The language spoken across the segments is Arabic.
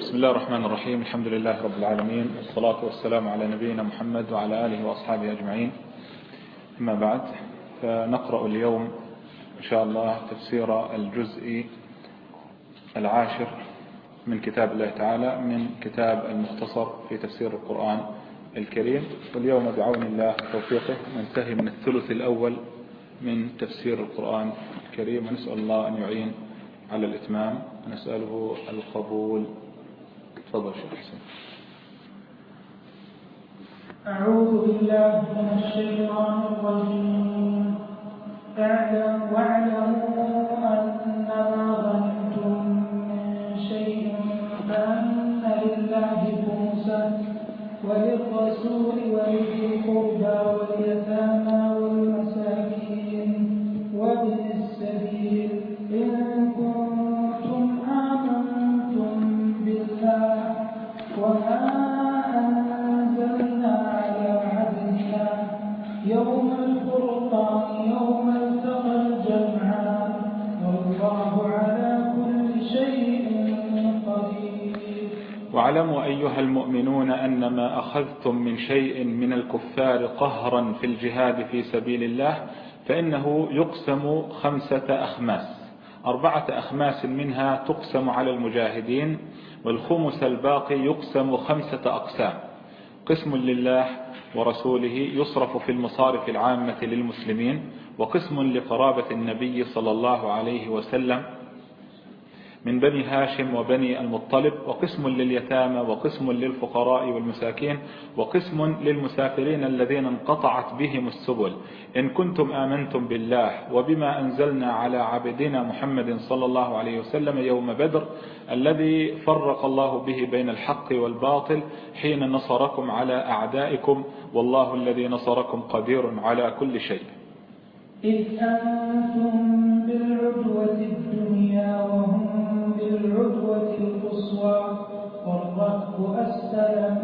بسم الله الرحمن الرحيم. الحمد لله رب العالمين. والصلاة والسلام على نبينا محمد وعلى آله وأصحابه أجمعين. أما بعد فنقرأ اليوم إن شاء الله تفسير الجزء العاشر من كتاب الله تعالى من كتاب المختصر في تفسير القرآن الكريم. واليوم بعون الله توفيقه ننتهي من الثلث الأول من تفسير القرآن الكريم. ونسأل الله أن يعين على الإتمام. ونسأله القبول تفضل شيخ حسين. أعوذ بالله من الشيطان الرجيم. اعلم واعلموا أنما غنمتم من شيء فأن لله خمسه وللرسول ولذي القربى واليتامى. أن ما أخذتم من شيء من الكفار قهرا في الجهاد في سبيل الله فإنه يقسم خمسة أخماس. أربعة أخماس منها تقسم على المجاهدين والخمس الباقي يقسم خمسة أقسام. قسم لله ورسوله يصرف في المصارف العامة للمسلمين وقسم لقرابة النبي صلى الله عليه وسلم من بني هاشم وبني المطلب وقسم لليتامى وقسم للفقراء والمساكين وقسم للمسافرين الذين انقطعت بهم السبل. إن كنتم آمنتم بالله وبما أنزلنا على عبدنا محمد صلى الله عليه وسلم يوم بدر الذي فرق الله به بين الحق والباطل حين نصركم على أعدائكم والله الذي نصركم قدير على كل شيء. إذ أنتم بالعدوة الدنيا وهم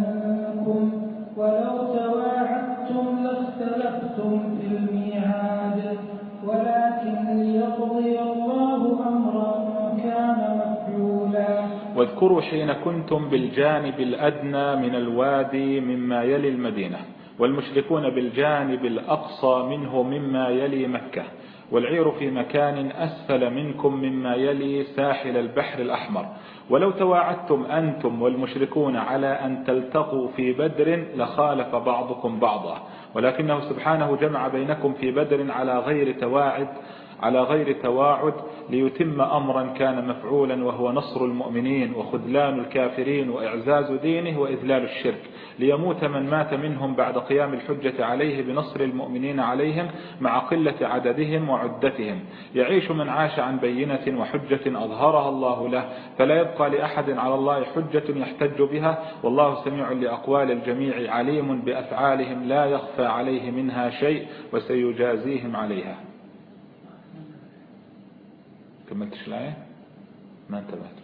منكم ولو تواعدتم لاختلفتم في الميعاد ولكن ليقضي الله أمرا كان مفعولا. واذكروا حين كنتم بالجانب الأدنى من الوادي مما يلي المدينة والمشركون بالجانب الأقصى منه مما يلي مكة والعير في مكان أسفل منكم مما يلي ساحل البحر الأحمر. ولو تواعدتم أنتم والمشركون على أن تلتقوا في بدر لخالف بعضكم بعضا. ولكنه سبحانه جمع بينكم في بدر على غير تواعد على غير تواعد ليتم أمرا كان مفعولا وهو نصر المؤمنين وخذلان الكافرين وإعزاز دينه وإذلال الشرك. ليموت من مات منهم بعد قيام الحجة عليه بنصر المؤمنين عليهم مع قلة عددهم وعدتهم. يعيش من عاش عن بينة وحجة أظهرها الله له. فلا يبقى لأحد على الله حجة يحتج بها. والله سميع لأقوال الجميع عليم بأفعالهم لا يخفى عليه منها شيء وسيجازيهم عليها. كملتش الآية؟ ما انتبهت.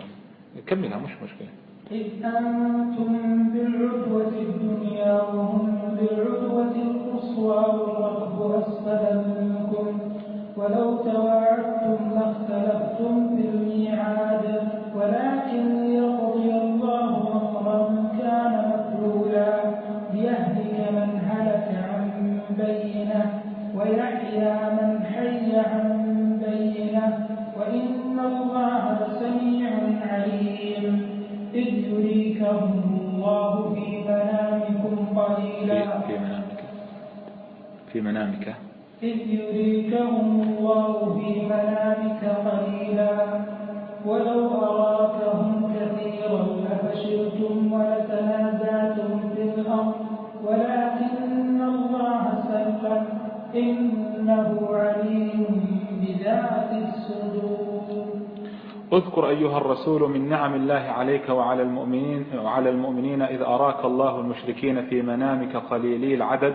كملها مش مشكلة. إذ أنتم بالعدوة الدنيا وهم بالعدوة القصوى والركب أسفل منكم. ولو تواعدتم لاختلفتم في الميعاد ولكن ليقضي منامك إذ يريكهم الله في منامك قليلا. ولو أراكهم كثيرا لفشلتم ولتنازعتم في الأرض. ولكن الله سلم. إنه عليم بذات الصدور. اذكر أيها الرسول من نعم الله عليك وعلى المؤمنين, وعلى المؤمنين إذ أراك الله المشركين في منامك قليلي العدد.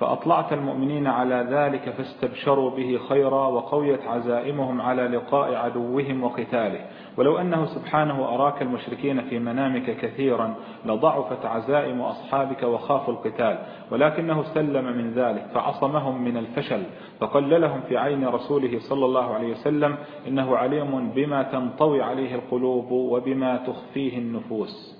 فأطلعت المؤمنين على ذلك فاستبشروا به خيرا وقويت عزائمهم على لقاء عدوهم وقتاله. ولو أنه سبحانه أراك المشركين في منامك كثيرا لضعفت عزائم أصحابك وخافوا القتال ولكنه سلم من ذلك فعصمهم من الفشل فقللهم في عين رسوله صلى الله عليه وسلم إنه عليم بما تنطوي عليه القلوب وبما تخفيه النفوس.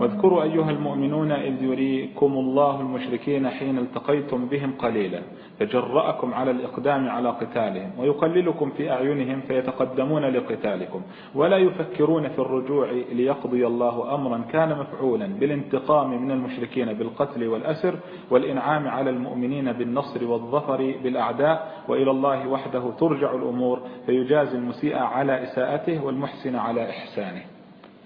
واذكروا أيها المؤمنون إذ يريكم الله المشركين حين التقيتم بهم قليلا فجرأكم على الإقدام على قتالهم ويقللكم في أعينهم فيتقدمون لقتالكم ولا يفكرون في الرجوع ليقضي الله أمرا كان مفعولا بالانتقام من المشركين بالقتل والأسر والإنعام على المؤمنين بالنصر والظفر بالأعداء وإلى الله وحده ترجع الأمور فيجازي المسيء على إساءته والمحسن على إحسانه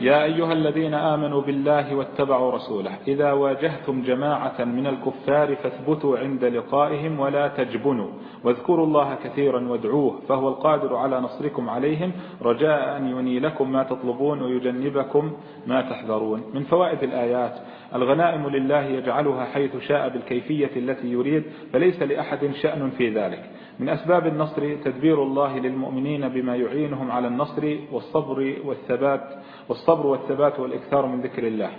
يا أيها الذين آمنوا بالله واتبعوا رسوله. إذا واجهتم جماعة من الكفار فاثبتوا عند لقائهم ولا تجبنوا. واذكروا الله كثيرا وادعوه فهو القادر على نصركم عليهم. رجاء أن ينيلكم ما تطلبون ويجنبكم ما تحذرون. من فوائد الآيات الغنائم لله يجعلها حيث شاء بالكيفية التي يريد فليس لأحد شأن في ذلك. من أسباب النصر تدبير الله للمؤمنين بما يعينهم على النصر والصبر والثبات والصبر والثبات والإكثار من ذكر الله.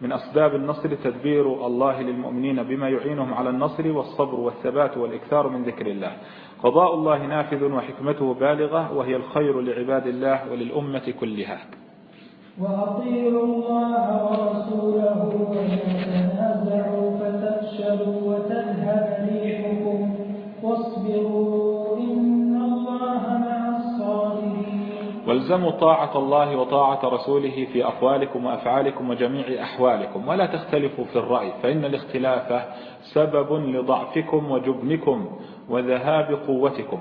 من أسباب النصر تدبير الله للمؤمنين بما يعينهم على النصر والصبر والثبات والإكثار من ذكر الله. قضاء الله نافذ وحكمته بالغة وهي الخير لعباد الله وللأمة كلها. وأطيعوا الله ورسوله ولا تنازعوا فتفشلوا وتذهب ريحكم. واصبروا إن الله مع الصابرين. والزموا طاعة الله وطاعة رسوله في أقوالكم وأفعالكم وجميع أحوالكم ولا تختلفوا في الرأي فإن الاختلاف سبب لضعفكم وجبنكم وذهاب قوتكم.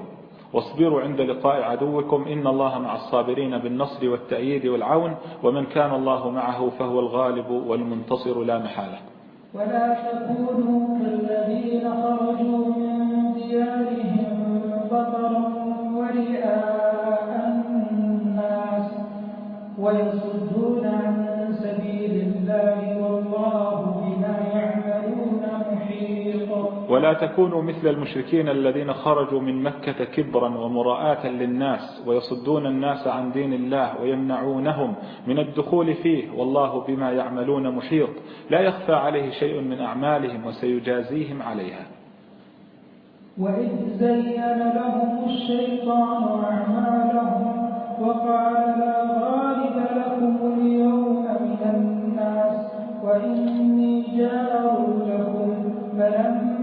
واصبروا عند لقاء عدوكم إن الله مع الصابرين بالنصر والتأييد والعون ومن كان الله معه فهو الغالب والمنتصر لا محالة. ولا تكونوا كالذين خرجوا من ديارهم بطرا ورئاء الناس ويصدون ولا تكونوا مثل المشركين الذين خرجوا من مكة كبرا ومراءة للناس ويصدون الناس عن دين الله ويمنعونهم من الدخول فيه والله بما يعملون محيط. لا يخفى عليه شيء من أعمالهم وسيجازيهم عليها. وإذ زين لهم الشيطان أعمالهم وقال لا غالب لكم اليوم من الناس وإني جار لكم فلما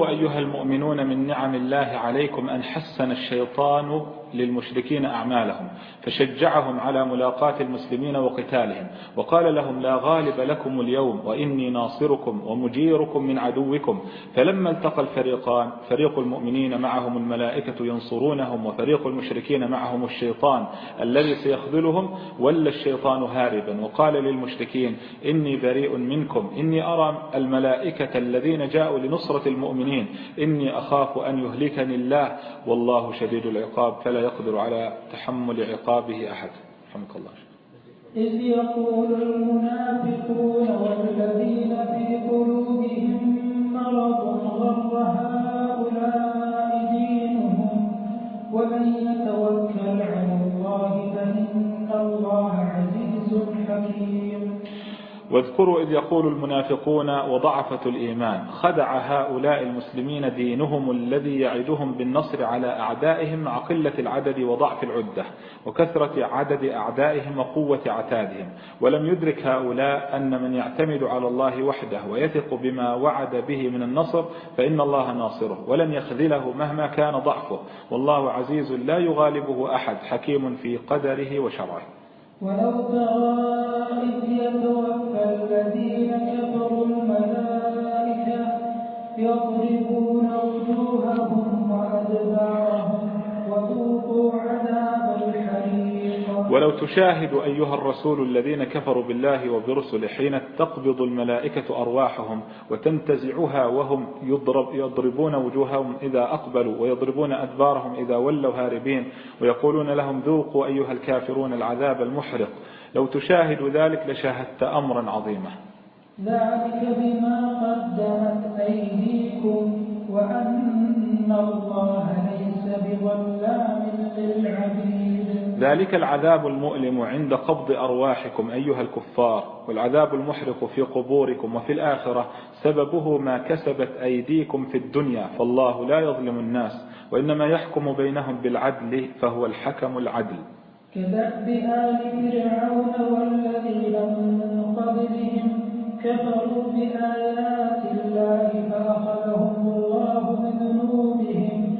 أيها المؤمنون من نعم الله عليكم أن حسن الشيطان للمشركين أعمالهم فشجعهم على ملاقاة المسلمين وقتالهم وقال لهم لا غالب لكم اليوم وإني ناصركم ومجيركم من عدوكم. فلما التقى الفريقان فريق المؤمنين معهم الملائكة ينصرونهم وفريق المشركين معهم الشيطان الذي سيخذلهم ولا الشيطان هاربا وقال للمشركين إني بريء منكم إني أرى الملائكة الذين جاءوا لنصرة المؤمنين إني أخاف أن يهلكني الله والله شديد العقاب فلا يقدر على تحمل عقابه أحد. رحمك الله. إذ يقول المنافقون والذين في قلوبهم مرض غر هؤلاء دينهم ومن يتوكل على الله فإن الله عزيز حكيم. واذكروا إذ يقول المنافقون وضعفة الإيمان خدع هؤلاء المسلمين دينهم الذي يعدهم بالنصر على أعدائهم مع قلة العدد وضعف العدة وكثرة عدد أعدائهم وقوة عتادهم ولم يدرك هؤلاء أن من يعتمد على الله وحده ويثق بما وعد به من النصر فإن الله ناصره ولن يخذله مهما كان ضعفه. والله عزيز لا يغالبه أحد حكيم في قدره وشرعه. ولو ترى إذ يتوفى الذين كفروا الملائكة يضربون وجوههم وأدبارهم وذوقوا ولو تشاهد أيها الرسول الذين كفروا بالله وبرسله حين تقبض الملائكة أرواحهم وتنتزعها وهم يضرب يضربون وجوههم إذا أقبلوا ويضربون أدبارهم إذا ولوا هاربين ويقولون لهم ذوقوا أيها الكافرون العذاب المحرق. لو تشاهد ذلك لشاهدت أمرا عظيما. ذلك بما قدمت أيديكم وأن الله ليس بظلام للعبيد. ذلك العذاب المؤلم عند قبض أرواحكم أيها الكفار والعذاب المحرق في قبوركم وفي الآخرة سببه ما كسبت أيديكم في الدنيا فالله لا يظلم الناس وإنما يحكم بينهم بالعدل فهو الحكم العدل. كدأب آل فرعون والذين من قبلهم كفروا بآيات الله فأخذهم الله بذنوبهم.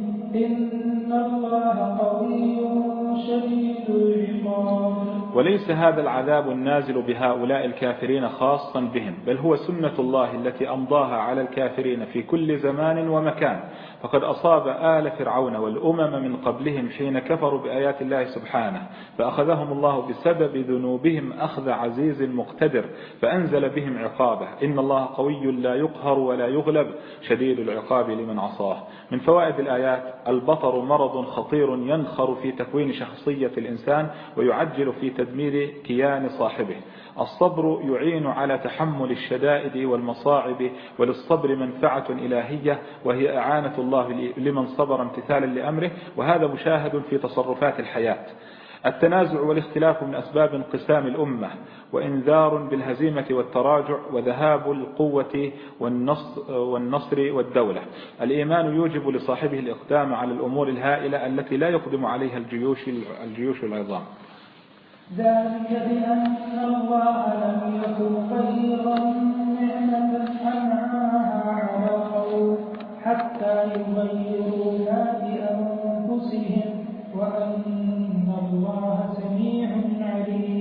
وليس هذا العذاب النازل بهؤلاء الكافرين خاصا بهم بل هو سنة الله التي أمضاها على الكافرين في كل زمان ومكان. فقد أصاب آل فرعون والأمم من قبلهم حين كفروا بآيات الله سبحانه فأخذهم الله بسبب ذنوبهم أخذ عزيز مقتدر فأنزل بهم عقابه. إن الله قوي لا يقهر ولا يغلب شديد العقاب لمن عصاه. من فوائد الآيات البطر مرض خطير ينخر في تكوين شخصية الإنسان ويعجل في تدمير كيان صاحبه. الصبر يعين على تحمل الشدائد والمصاعب وللصبر منفعة إلهية وهي أعانة الله لمن صبر امتثالا لأمره وهذا مشاهد في تصرفات الحياة. التنازع والاختلاف من أسباب انقسام الأمة وإنذار بالهزيمة والتراجع وذهاب القوة والنصر والدولة. الإيمان يوجب لصاحبه الإقدام على الأمور الهائلة التي لا يقدم عليها الجيوش العظام. ذلك بأن الله لم يكن خيرا نعمة أنعمها على قوم حتى يغيروا ما بأنفسهم وأن الله سميع عليم.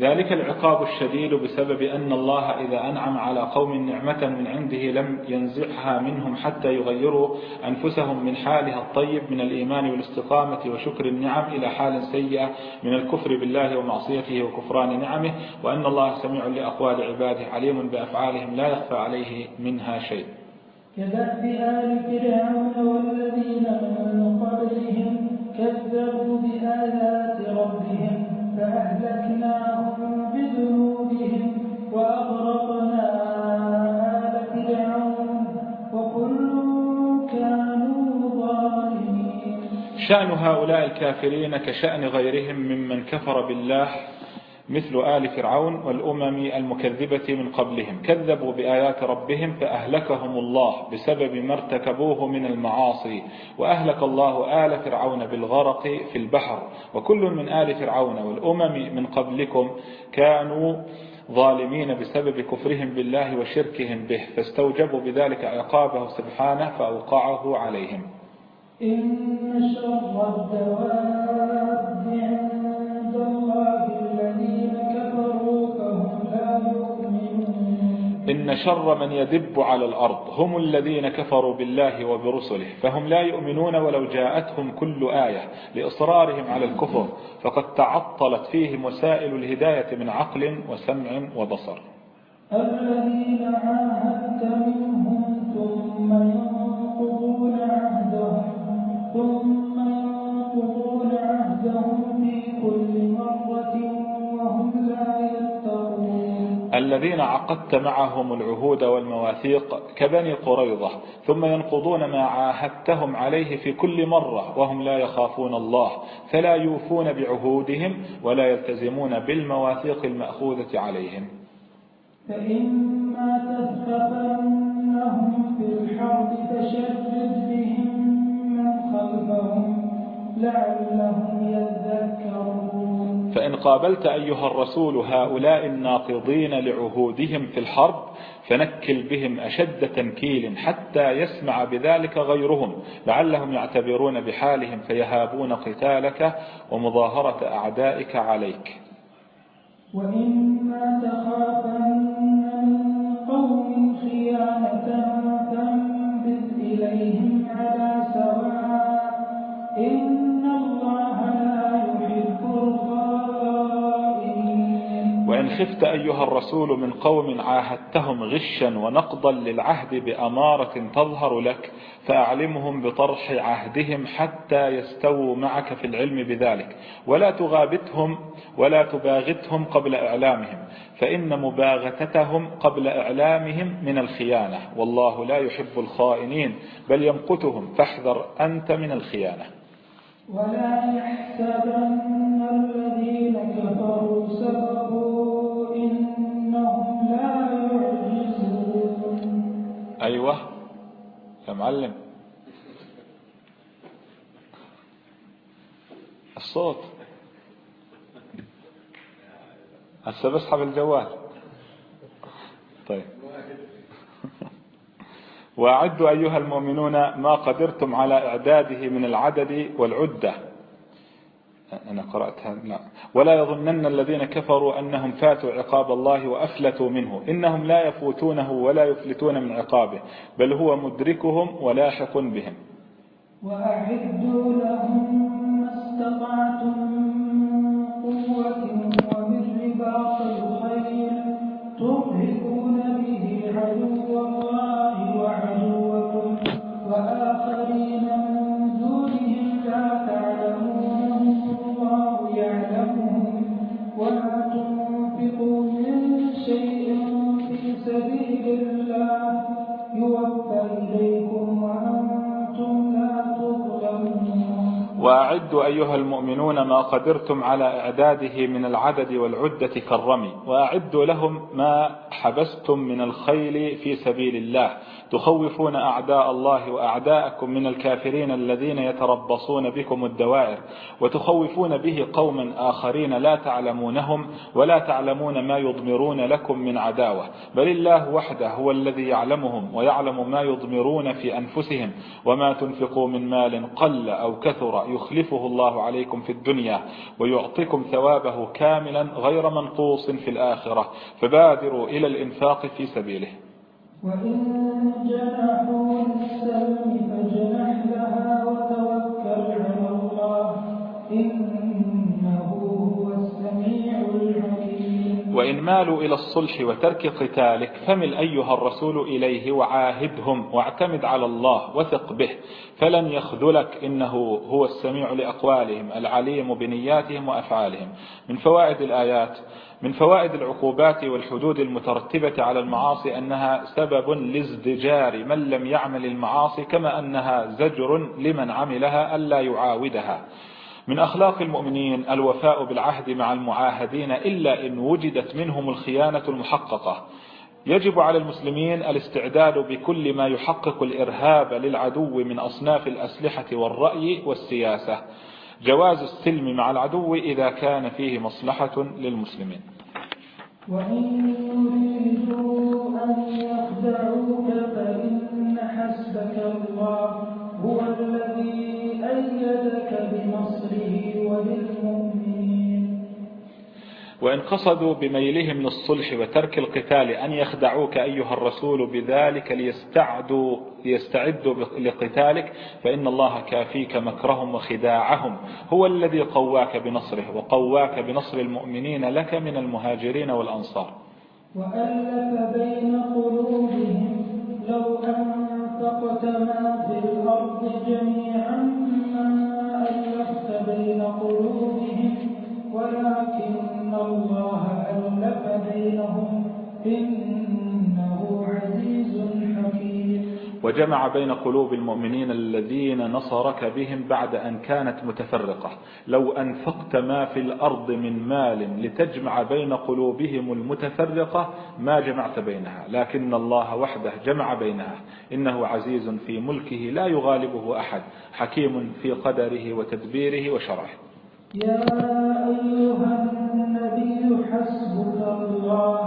ذلك العقاب الشديد بسبب أن الله إذا أنعم على قوم نعمة من عنده لم ينزعها منهم حتى يغيروا أنفسهم من حالها الطيب من الإيمان والاستقامة وشكر النعم إلى حال سيئة من الكفر بالله ومعصيته وكفران نعمه وأن الله سميع لأقوال عباده عليم بأفعالهم لا يخفى عليه منها شيء. كذب آل فرعون والذين من قبلهم كذبوا بآيات ربهم. فأهلكناهم بذنوبهم وأغرقنا آل فرعون وكل كانوا ظالمين. شأن هؤلاء الكافرين كشأن غيرهم ممن كفر بالله مثل آل فرعون والأمم المكذبة من قبلهم. كذبوا بآيات ربهم فأهلكهم الله بسبب ما ارتكبوه من المعاصي. وأهلك الله آل فرعون بالغرق في البحر. وكل من آل فرعون والأمم من قبلكم كانوا ظالمين بسبب كفرهم بالله وشركهم به. فاستوجبوا بذلك عقابه سبحانه فأوقعه عليهم. إن شر الدواب إن شر من يدب على الأرض. هم الذين كفروا بالله وبرسله. فهم لا يؤمنون ولو جاءتهم كل آية لإصرارهم على الكفر. فقد تعطلت فيهم وسائل الهداية من عقل وسمع وبصر. الذين عاهدت منهم ثم ينقضون عهدهم ثم ينقضون عهدهم في كل مرة الذين عقدت معهم العهود والمواثيق كبني قريظة ثم ينقضون ما عاهدتهم عليه في كل مرة وهم لا يخافون الله فلا يوفون بعهودهم ولا يلتزمون بالمواثيق المأخوذة عليهم. فإما تثقفنهم في الحرب فشرد بهم من خلفهم. لعلهم يذكرون. فإن قابلت أيها الرسول هؤلاء الناقضين لعهودهم في الحرب فنكل بهم أشد تنكيل حتى يسمع بذلك غيرهم لعلهم يعتبرون بحالهم فيهابون قتالك ومظاهرة أعدائك عليك. وإما تخافن من قوم خيانة خفت أيها الرسول من قوم عاهدتهم غشا ونقضا للعهد بأمارة تظهر لك فأعلمهم بطرح عهدهم حتى يستووا معك في العلم بذلك. ولا تغابتهم ولا تباغتهم قبل إعلامهم فإن مباغتتهم قبل إعلامهم من الخيانة. والله لا يحب الخائنين بل يمقتهم. فاحذر أنت من الخيانة. ولا يحسبن الذين كفروا سبقوا إنهم لا أيوة. يا معلم. الصوت. هسه بسحب الجوال. طيب. وأعدوا أيها المؤمنون ما قدرتم على إعداده من العدد والعدة. أنا قرأتها لا ولا يظنن الذين كفروا أنهم فاتوا عقاب الله وأفلتوا منه. إنهم لا يفوتونه ولا يفلتون من عقابه بل هو مدركهم ولاحق بهم. وأعدوا لهم ما استطعتم أيها المؤمنون ما قدرتم على إعداده من العدد والعدة كالرمي وأعدوا لهم ما حبستم من الخيل في سبيل الله. تخوفون أعداء الله وأعداءكم من الكافرين الذين يتربصون بكم الدوائر وتخوفون به قوما آخرين لا تعلمونهم ولا تعلمون ما يضمرون لكم من عداوة. بل الله وحده هو الذي يعلمهم ويعلم ما يضمرون في أنفسهم وما تنفقوا من مال قل أو كثر يخلفه الله عليكم في الدنيا ويعطيكم ثوابه كاملا غير منقوص في الآخرة. فبادروا إلى الإنفاق في سبيله. وإن جنحوا للسلم فاجنح لها وتوكل على الله. إنه هو السميع العليم. وإن مالوا إلى الصلح وترك قتالك فمل أيها الرسول إليه وعاهدهم واعتمد على الله وثق به. فلن يخذلك إنه هو السميع لأقوالهم العليم بنياتهم وأفعالهم. من فوائد الآيات من فوائد العقوبات والحدود المترتبة على المعاصي أنها سبب لازدجار من لم يعمل المعاصي كما أنها زجر لمن عملها ألا يعاودها. من أخلاق المؤمنين الوفاء بالعهد مع المعاهدين إلا إن وجدت منهم الخيانة المحققة. يجب على المسلمين الاستعداد بكل ما يحقق الإرهاب للعدو من أصناف الأسلحة والرأي والسياسة. جواز السلم مع العدو إذا كان فيه مصلحة للمسلمين. وإن يريدوا أن يخدعوك فإن حسبك الله هو الذي أيدك بنصره وبالمؤمنين. وإن قصدوا بميلهم للصلح وترك القتال أن يخدعوك أيها الرسول بذلك ليستعدوا, ليستعدوا لقتالك فإن الله كافيك مكرهم وخداعهم. هو الذي قواك بنصره وقواك بنصر المؤمنين لك من المهاجرين والأنصار. وألف بين قلوبهم لو أنفقت ما في الأرض جميعا ما ألفت بين قلوبهم ولكن الله ألف بينهم إنه عزيز حكيم. وجمع بين قلوب المؤمنين الذين نصرك بهم بعد أن كانت متفرقة. لو أنفقت ما في الأرض من مال لتجمع بين قلوبهم المتفرقة ما جمعت بينها. لكن الله وحده جمع بينها. إنه عزيز في ملكه لا يغالبه أحد. حكيم في قدره وتدبيره وشرعه. يا أيها النبي حسبك الله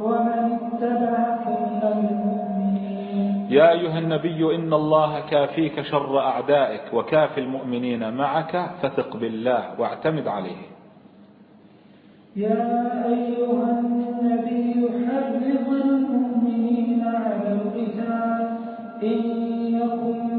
ومن اتبعك من المؤمنين. يا أيها النبي إن الله كافيك شر أعدائك وكافي المؤمنين معك فثق بالله واعتمد عليه. يا أيها النبي حرض المؤمنين على القتال إن يكن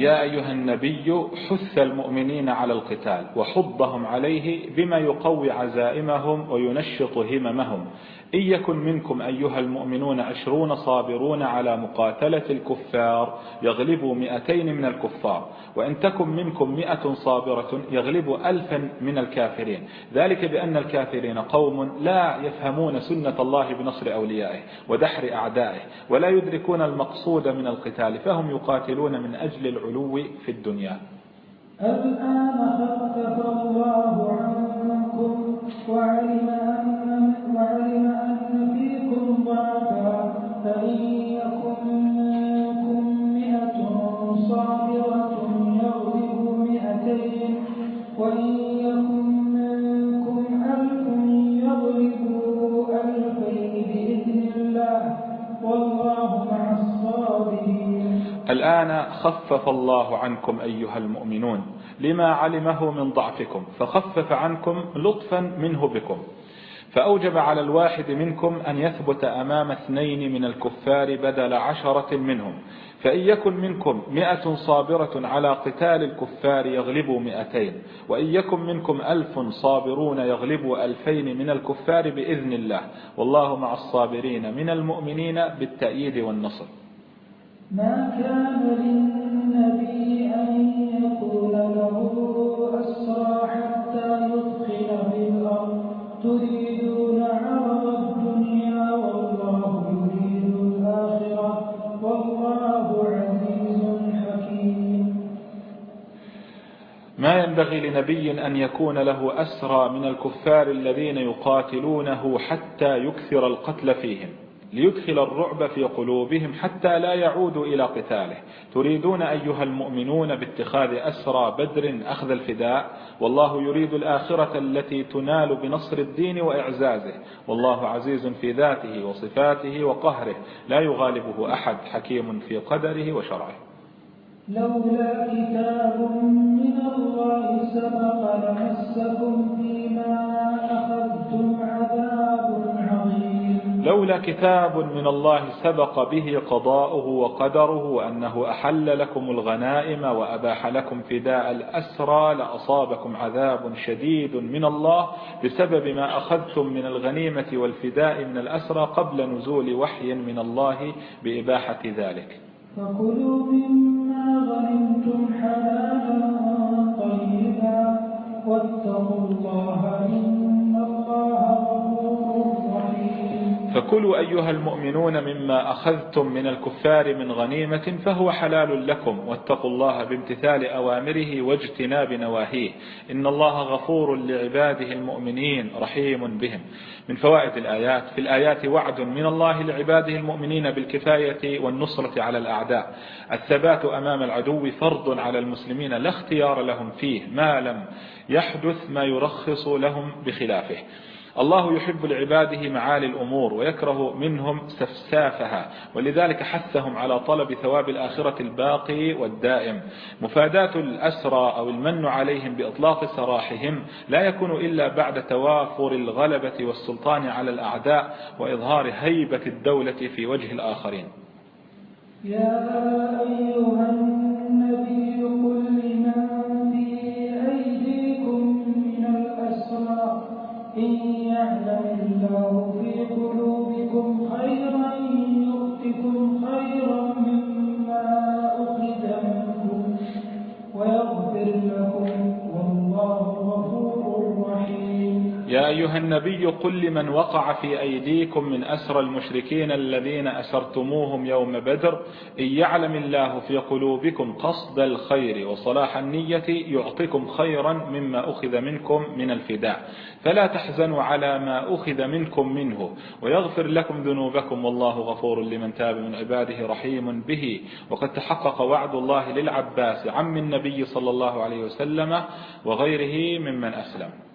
يا أيها النبي حث المؤمنين على القتال وحضهم عليه بما يقوي عزائمهم وينشط هممهم. إن يكن منكم أيها المؤمنون عشرون صابرون على مقاتلة الكفار يغلبوا مئتين من الكفار وإن تكن منكم مئة صابرة يغلب ألفا من الكافرين. ذلك بأن الكافرين قوم لا يفهمون سنة الله بنصر أوليائه ودحر أعدائه ولا يدركون المقصود من القتال فهم يقاتلون من أجل العلو في الدنيا. الآن خفف الله عنكم وعلم أن, وعلم أن فيكم ضعفا فإن خفف الله عنكم أيها المؤمنون لما علمه من ضعفكم فخفف عنكم لطفا منه بكم. فأوجب على الواحد منكم أن يثبت أمام اثنين من الكفار بدل عشرة منهم فإن يكن منكم مئة صابرة على قتال الكفار يغلبوا مئتين وإن يكن منكم ألف صابرون يغلبوا ألفين من الكفار بإذن الله. والله مع الصابرين من المؤمنين بالتأييد والنصر. ما كان للنبي أن يقول له أسرى حتى يدخل في الأرض. تريدون عرض الدنيا والله يريد الآخرة والله عزيز حكيم. ما ينبغي لنبي أن يكون له أسرى من الكفار الذين يقاتلونه حتى يكثر القتل فيهم. ليدخل الرعب في قلوبهم حتى لا يعودوا إلى قتاله. تريدون أيها المؤمنون باتخاذ أسرى بدر أخذ الفداء؟ والله يريد الآخرة التي تنال بنصر الدين وإعزازه. والله عزيز في ذاته وصفاته وقهره. لا يغالبه أحد. حكيم في قدره وشرعه. لولا عظيم لولا كتاب من الله سبق به قضاؤه وقدره وأنه أحل لكم الغنائم وأباح لكم فداء الأسرى لأصابكم عذاب شديد من الله بسبب ما أخذتم من الغنيمة والفداء من الأسرى قبل نزول وحي من الله بإباحة ذلك. فكلوا مما غنمتم حلالا طيبا واتقوا الله إن الله غفور فكلوا أيها المؤمنون مما أخذتم من الكفار من غنيمة فهو حلال لكم واتقوا الله بامتثال أوامره واجتناب نواهيه. إن الله غفور لعباده المؤمنين رحيم بهم. من فوائد الآيات في الآيات وعد من الله لعباده المؤمنين بالكفاية والنصرة على الأعداء. الثبات أمام العدو فرض على المسلمين لا اختيار لهم فيه ما لم يحدث ما يرخص لهم بخلافه. الله يحب لعباده معالي الأمور ويكره منهم سفسافها ولذلك حثهم على طلب ثواب الآخرة الباقي والدائم. مفاداة الأسرى أو المن عليهم بإطلاق سراحهم لا يكون إلا بعد توافر الغلبة والسلطان على الأعداء وإظهار هيبة الدولة في وجه الآخرين. يا أيها أيها النبي قل لمن وقع في أيديكم من أسر المشركين الذين أسرتموهم يوم بدر إن يعلم الله في قلوبكم قصد الخير وصلاح النية يعطيكم خيرا مما أخذ منكم من الفداء. فلا تحزنوا على ما أخذ منكم منه ويغفر لكم ذنوبكم والله غفور لمن تاب من عباده رحيم به. وقد تحقق وعد الله للعباس عم النبي صلى الله عليه وسلم وغيره ممن أسلم.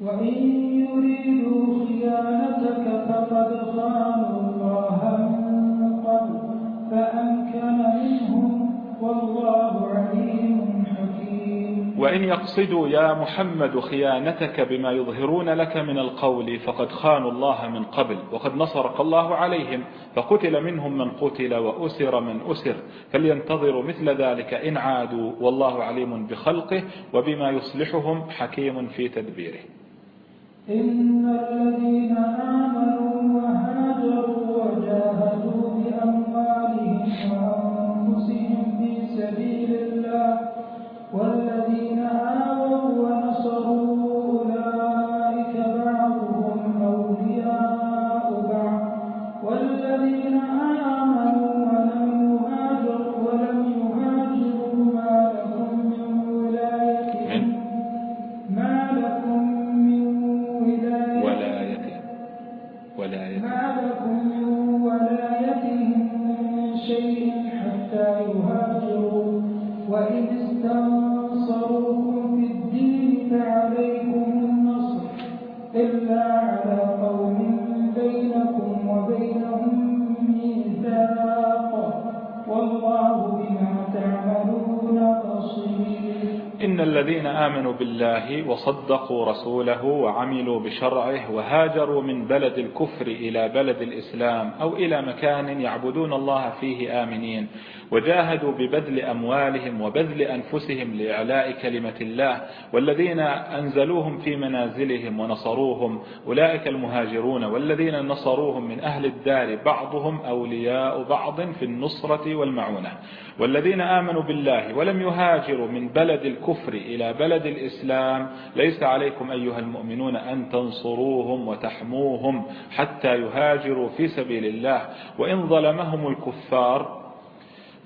وإن يريدوا خيانتك فقد خانوا الله من قبل منهم والله عليم حكيم. وإن يقصدوا يا محمد خيانتك بما يظهرون لك من القول فقد خانوا الله من قبل وقد نصرك الله عليهم فقتل منهم من قتل وأسر من أسر فلينتظروا مثل ذلك إن عادوا والله عليم بخلقه وبما يصلحهم حكيم في تدبيره. إن الذين آمنوا وهاجروا وجاهدوا بأموالهم وأنفسهم في سبيل الله والذين آووا ونصروا الذي آمنوا بالله وصدقوا رسوله وعملوا بشرعه وهاجروا من بلد الكفر إلى بلد الإسلام أو إلى مكان يعبدون الله فيه آمنين وجاهدوا ببذل أموالهم وبذل أنفسهم لإعلاء كلمة الله والذين أنزلوهم في منازلهم ونصروهم أولئك المهاجرون والذين نصروهم من أهل الدار بعضهم أولياء بعض في النصرة والمعونة والذين آمنوا بالله ولم يهاجروا من بلد الكفر إلى بلد الإسلام. ليس عليكم أيها المؤمنون أن تنصروهم وتحموهم حتى يهاجروا في سبيل الله. وإن ظلمهم الكفار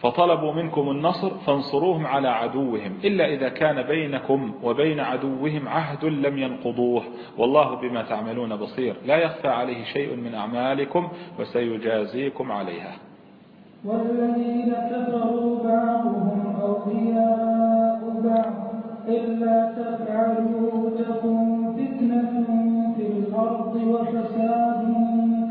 فطلبوا منكم النصر فانصروهم على عدوهم إلا إذا كان بينكم وبين عدوهم عهد لم ينقضوه. والله بما تعملون بصير. لا يخفى عليه شيء من أعمالكم وسيجازيكم عليها. والذين كفروا بعضهم أولياء بعض. إلا تفعلوا تكن فتنة في الأرض وفساد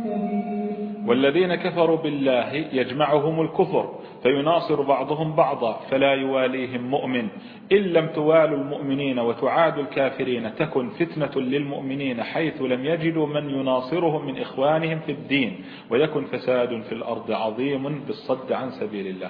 كبير. والذين كفروا بالله يجمعهم الكفر فيناصر بعضهم بعضا فلا يواليهم مؤمن. إن لم توالوا المؤمنين وتعادوا الكافرين تكن فتنة للمؤمنين حيث لم يجدوا من يناصرهم من إخوانهم في الدين. ويكن فساد في الأرض عظيم بالصد عن سبيل الله.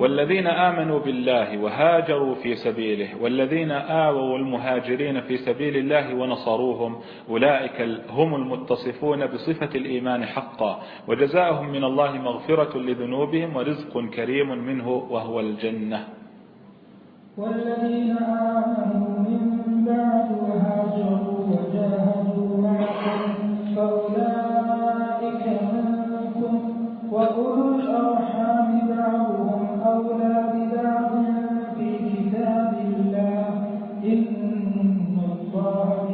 والذين آمنوا بالله وهاجروا في سبيله والذين آووا المهاجرين في سبيل الله ونصروهم أولئك هم المتصفون بصفة الإيمان حقا وجزاؤهم من الله مغفرة لذنوبهم ورزق كريم منه وهو الجنة. والذين آمنوا من بعد وهاجروا وجاهدوا معكم فأولئك منكم وأولو الأرحام أولى في كتاب الله إن الله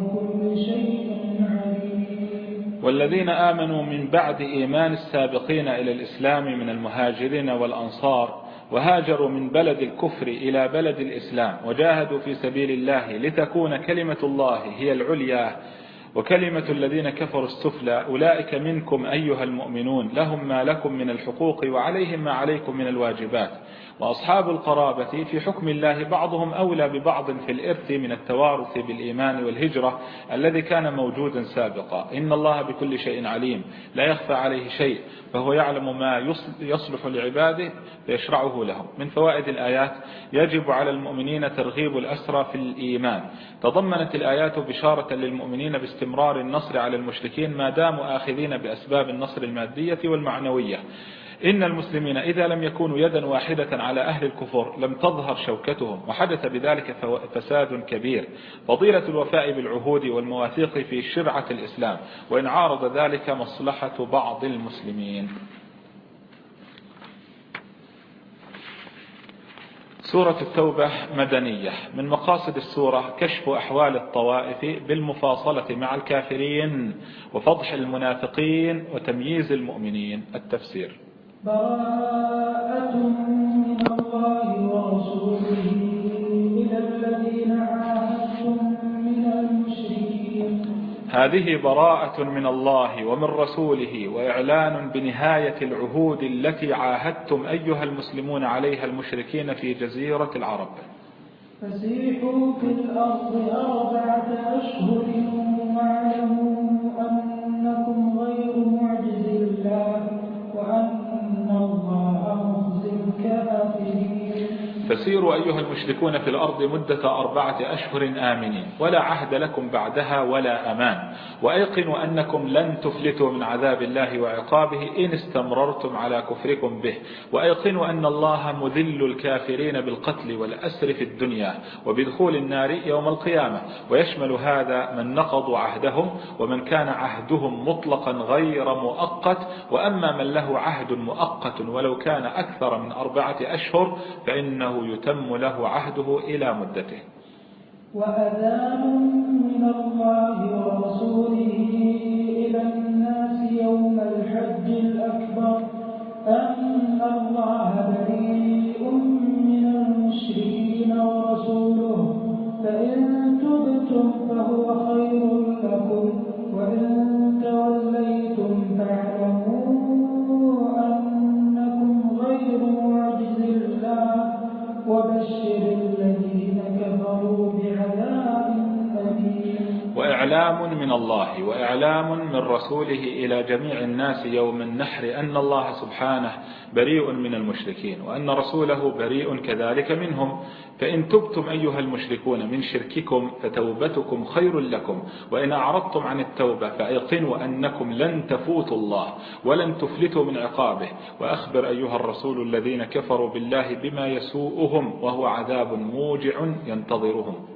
شيء عليم والذين آمنوا من بعد إيمان السابقين إلى الإسلام من المهاجرين والأنصار وهاجروا من بلد الكفر إلى بلد الإسلام وجاهدوا في سبيل الله لتكون كلمة الله هي العليا وكلمة الذين كفروا السفلى أولئك منكم أيها المؤمنون لهم ما لكم من الحقوق وعليهم ما عليكم من الواجبات. وأصحاب القرابة في حكم الله بعضهم أولى ببعض في الإرث من التوارث بالإيمان والهجرة الذي كان موجودا سابقا. إن الله بكل شيء عليم. لا يخفى عليه شيء. فهو يعلم ما يصلح لعباده فيشرعه لهم. من فوائد الآيات يجب على المؤمنين ترغيب الأسرى في الإيمان. تضمنت الآيات بشارة للمؤمنين باستمرار النصر على المشركين ما داموا آخذين بأسباب النصر المادية والمعنوية. إن المسلمين إذا لم يكونوا يدا واحدة على أهل الكفر لم تظهر شوكتهم وحدث بذلك فساد كبير. فضيلة الوفاء بالعهود والمواثيق في شرعة الإسلام وإن عارض ذلك مصلحة بعض المسلمين. سورة التوبة مدنية. من مقاصد السورة كشف أحوال الطوائف بالمفاصلة مع الكافرين وفضح المنافقين وتمييز المؤمنين. التفسير. براءة من الله ورسوله إلى الذين عاهدتم من المشركين. هذه براءة من الله ومن رسوله وإعلان بنهاية العهود التي عاهدتم أيها المسلمون عليها المشركين في جزيرة العرب. فسيحوا في الأرض أربعة أشهر واعلموا أنكم غير معجز الله وأن إن الله مخزي الكافرين فسيروا أيها المشركون في الأرض مدة أربعة أشهر آمنين ولا عهد لكم بعدها ولا أمان وأيقنوا أنكم لن تفلتوا من عذاب الله وعقابه إن استمررتم على كفركم به وأيقنوا أن الله مذل الكافرين بالقتل والأسر في الدنيا وبدخول النار يوم القيامة ويشمل هذا من نقضوا عهدهم ومن كان عهدهم مطلقا غير مؤقت وأما من له عهد مؤقت ولو كان أكثر من أربعة أشهر فإنه يتم له عهده إلى مدته. وأذان من الله ورسوله إلى الناس يوم الحج الأكبر. أن الله بريء من المشركين ورسوله. فإن تبتم فهو خير لكم. وإن توليتم فاعلموا أليم وإعلام من الله وإعلام من رسوله إلى جميع الناس يوم النحر أن الله سبحانه بريء من المشركين وأن رسوله بريء كذلك منهم. فإن تبتم أيها المشركون من شرككم فتوبتكم خير لكم وإن أعرضتم عن التوبة فأيقنوا أنكم لن تفوتوا الله ولن تفلتوا من عقابه. وأخبر أيها الرسول الذين كفروا بالله بما يسوءهم وهو عذاب موجع ينتظرهم.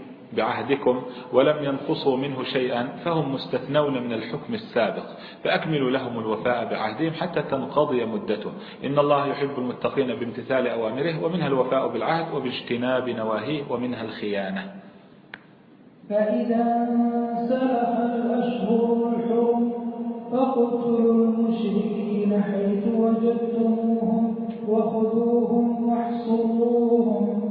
بعهدكم ولم ينقصوا منه شيئا فهم مستثنون من الحكم السابق. فأكملوا لهم الوفاء بعهدهم حتى تنقضي مدته إن الله يحب المتقين بامتثال أوامره ومنها الوفاء بالعهد وباجتناب نواهيه ومنها الخيانة. فإذا سلف الأشهر الحرم فاقتلوا المشركين حيث وجدتموهم وخذوهم واحصروهم.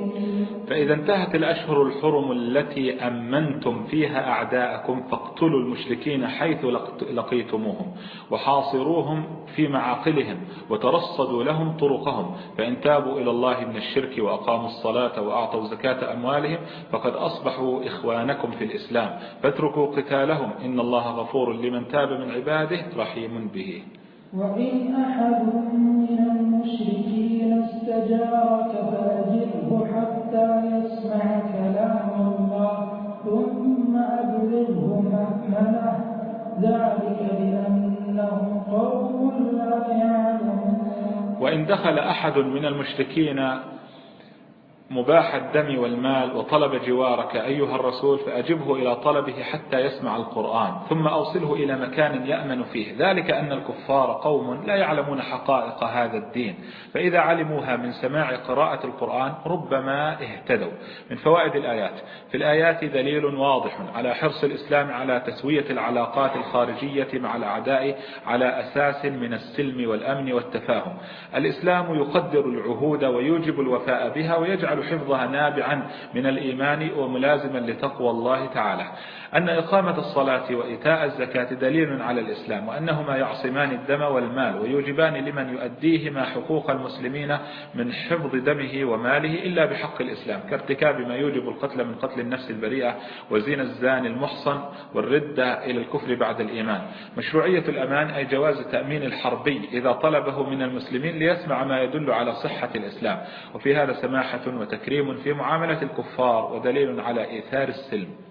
فإذا انتهت الأشهر الحرم التي أمنتم فيها أعداءكم فاقتلوا المشركين حيث لقيتموهم وحاصروهم في معاقلهم وترصدوا لهم طرقهم فإن تابوا إلى الله من الشرك وأقاموا الصلاة وأعطوا زكاة أموالهم فقد أصبحوا إخوانكم في الإسلام. فاتركوا قتالهم إن الله غفور لمن تاب من عباده رحيم به. وإن أحد من المشركين استجارك فأجره حتى يسمع كلام الله ثم أبلغه مأمنه. ذلك بأنهم قوم لا يعلمون. وإن دخل أحد من المشركين مباح الدم والمال وطلب جوارك أيها الرسول فأجبه إلى طلبه حتى يسمع القرآن ثم أوصله إلى مكان يأمن فيه. ذلك أن الكفار قوم لا يعلمون حقائق هذا الدين فإذا علموها من سماع قراءة القرآن ربما اهتدوا. من فوائد الآيات في الآيات دليل واضح على حرص الإسلام على تسوية العلاقات الخارجية مع الأعداء على أساس من السلم والأمن والتفاهم. الإسلام يقدر العهود ويوجب الوفاء بها ويجعل حفظها نابعا من الإيمان وملازما لتقوى الله تعالى. أن إقامة الصلاة وإيتاء الزكاة دليل على الإسلام وأنهما يعصمان الدم والمال ويوجبان لمن يؤديهما حقوق المسلمين من حفظ دمه وماله إلا بحق الإسلام كارتكاب ما يوجب القتل من قتل النفس البريئة وزين الزان المحصن والردة إلى الكفر بعد الإيمان. مشروعية الأمان أي جواز تأمين الحربي إذا طلبه من المسلمين ليسمع ما يدل على صحة الإسلام. وفي هذا سماحة وتكريم في معاملة الكفار ودليل على إيثار السلم.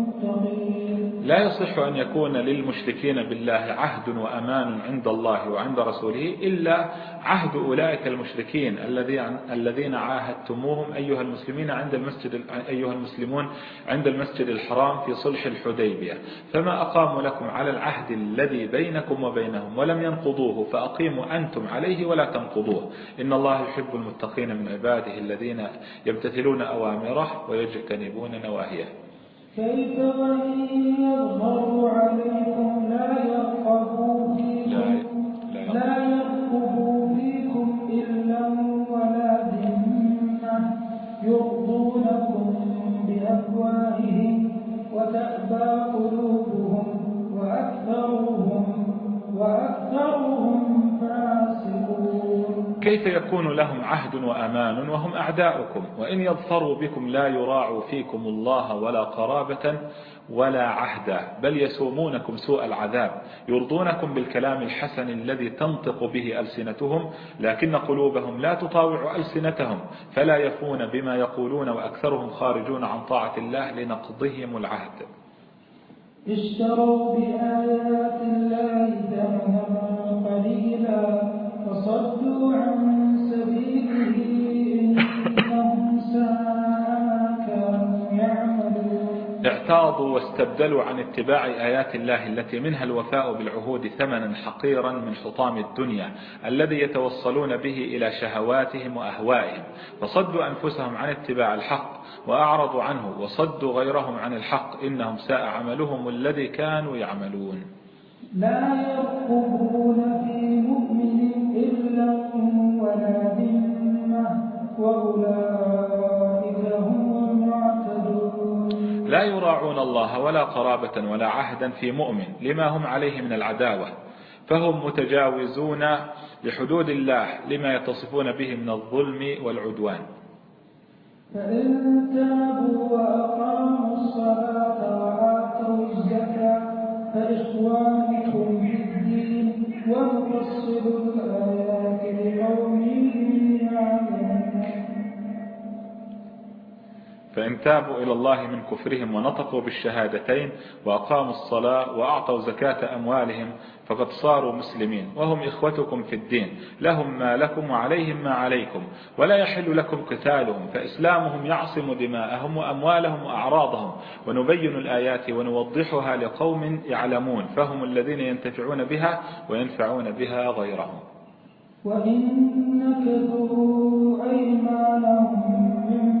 لا يصح أن يكون للمشركين بالله عهد وأمان عند الله وعند رسوله إلا عهد أولئك المشركين الذين عاهدتموهم أيها المسلمين عند المسجد أيها المسلمون عند المسجد الحرام في صلح الحديبية. فما أقاموا لكم على العهد الذي بينكم وبينهم ولم ينقضوه فأقيموا أنتم عليه ولا تنقضوه. إن الله يحب المتقين من عباده الذين يمتثلون أوامره ويجتنبون نواهيه. كيف وإن يظهروا عليكم لا يرقبوا فيكم؟ لا فيكم إلا ولا ذمة يرضونكم بأفواههم وتأبى قلوبهم وأكثرهم وأكثرهم فاسقون. كيف يكون لهم عهد وأمان وهم أعداؤكم؟ وإن يظفروا بكم لا يراعوا فيكم الله ولا قرابة ولا عهدا بل يسومونكم سوء العذاب يرضونكم بالكلام الحسن الذي تنطق به ألسنتهم لكن قلوبهم لا تطاوع ألسنتهم فلا يفون بما يقولون وأكثرهم خارجون عن طاعة الله لنقضهم العهد. اشتروا بآيات الله ثمنا قليلا. فصدوا عن سبيله إنهم ساء ما كانوا يعملون اعتاضوا واستبدلوا عن اتباع آيات الله التي منها الوفاء بالعهود ثمنا حقيرا من حطام الدنيا الذي يتوصلون به إلى شهواتهم وأهوائهم. فصدوا أنفسهم عن اتباع الحق وأعرضوا عنه وصدوا غيرهم عن الحق. إنهم ساء عملهم الذي كانوا يعملون. لا يرقبون في مؤمن إلا ولا ذمة وأولئك هم المعتدون. لا يراعون الله ولا قرابة ولا عهدا في مؤمن لما هم عليه من العداوة فهم متجاوزون لحدود الله لما يتصفون به من الظلم والعدوان. فإن تابوا وأقاموا الصلاة وآتوا الزكاة فإخوانكم في الدين ونفصل الآيات لقوم يعلمون فإن تابوا إلى الله من كفرهم ونطقوا بالشهادتين وأقاموا الصلاة وأعطوا زكاة أموالهم فقد صاروا مسلمين. وهم إخوتكم في الدين. لهم ما لكم وعليهم ما عليكم. ولا يحل لكم قتالهم. فإسلامهم يعصم دماءهم وأموالهم وأعراضهم. ونبين الآيات ونوضحها لقوم يعلمون. فهم الذين ينتفعون بها وينفعون بها غيرهم. وإن نكثوا أيمانهم من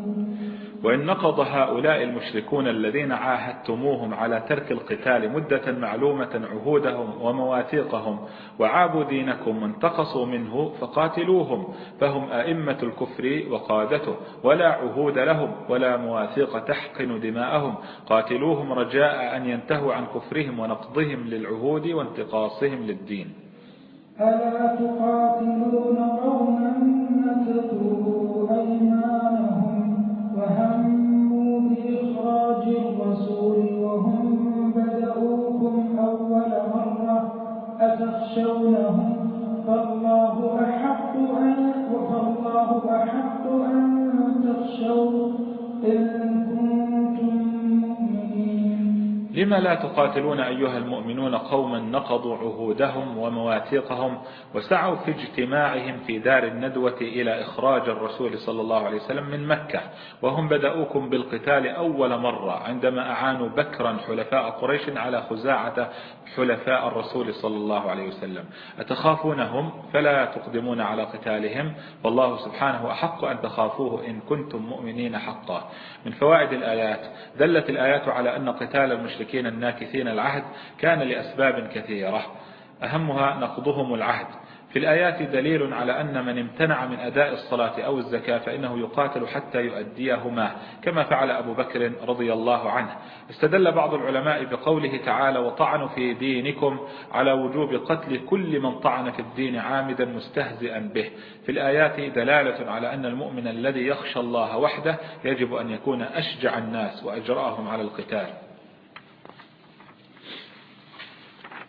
وإن نقض هؤلاء المشركون الذين عاهدتموهم على ترك القتال مدة معلومة عهودهم ومواثيقهم وعابوا دينكم وانتقصوا منه فقاتلوهم فهم أئمة الكفر وقادته ولا عهود لهم ولا مواثيق تحقن دماءهم. قاتلوهم رجاء أن ينتهوا عن كفرهم ونقضهم للعهود وانتقاصهم للدين. ألا تقاتلون قوما نكثوا أيمانهم وهموا بإخراج الرسول وهم بدأوكم أول مرة أتخشونهم فالله أحق أن فالله أحق أن تخشوا إن لما لا تقاتلون أيها المؤمنون قوما نقضوا عهودهم ومواثيقهم وسعوا في اجتماعهم في دار الندوة إلى إخراج الرسول صلى الله عليه وسلم من مكة وهم بدأوكم بالقتال أول مرة عندما أعانوا بكرا حلفاء قريش على خزاعة حلفاء الرسول صلى الله عليه وسلم. أتخافونهم؟ فلا تقدمون على قتالهم. والله سبحانه أحق أن تخافوه إن كنتم مؤمنين حقا. من فوائد الآيات دلت الآيات على أن قتال المشركين الناكثين العهد كان لأسباب كثيرة. أهمها نقضهم العهد. في الآيات دليل على أن من امتنع من أداء الصلاة أو الزكاة فإنه يقاتل حتى يؤديهما كما فعل أبو بكر رضي الله عنه. استدل بعض العلماء بقوله تعالى وطعنوا في دينكم على وجوب قتل كل من طعن في الدين عامدا مستهزئا به. في الآيات دلالة على أن المؤمن الذي يخشى الله وحده يجب أن يكون أشجع الناس وأجرأهم على القتال.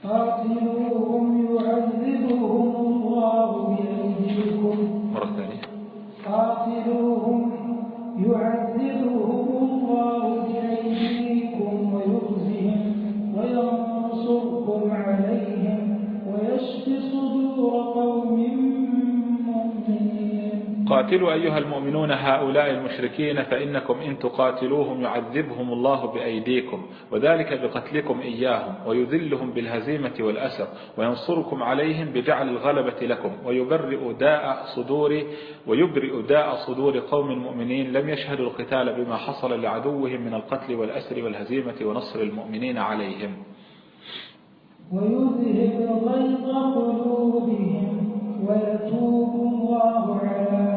قاتلوهم يعذبهم الله بأيديكم. مرة ثانية قاتلوهم يعذبهم الله بأيديكم ويخزهم وينصركم عليهم ويشفي صدور قوم قاتلوا أيها المؤمنون هؤلاء المشركين فإنكم إن تقاتلوهم يعذبهم الله بأيديكم وذلك بقتلكم إياهم ويذلهم بالهزيمة والأسر وينصركم عليهم بجعل الغلبة لكم ويبرئ داء صدور ويبرئ داء صدور قوم مؤمنين لم يشهدوا القتال بما حصل لعدوهم من القتل والأسر والهزيمة ونصر المؤمنين عليهم. ويذهب غيظ قلوبهم ويتوب الله على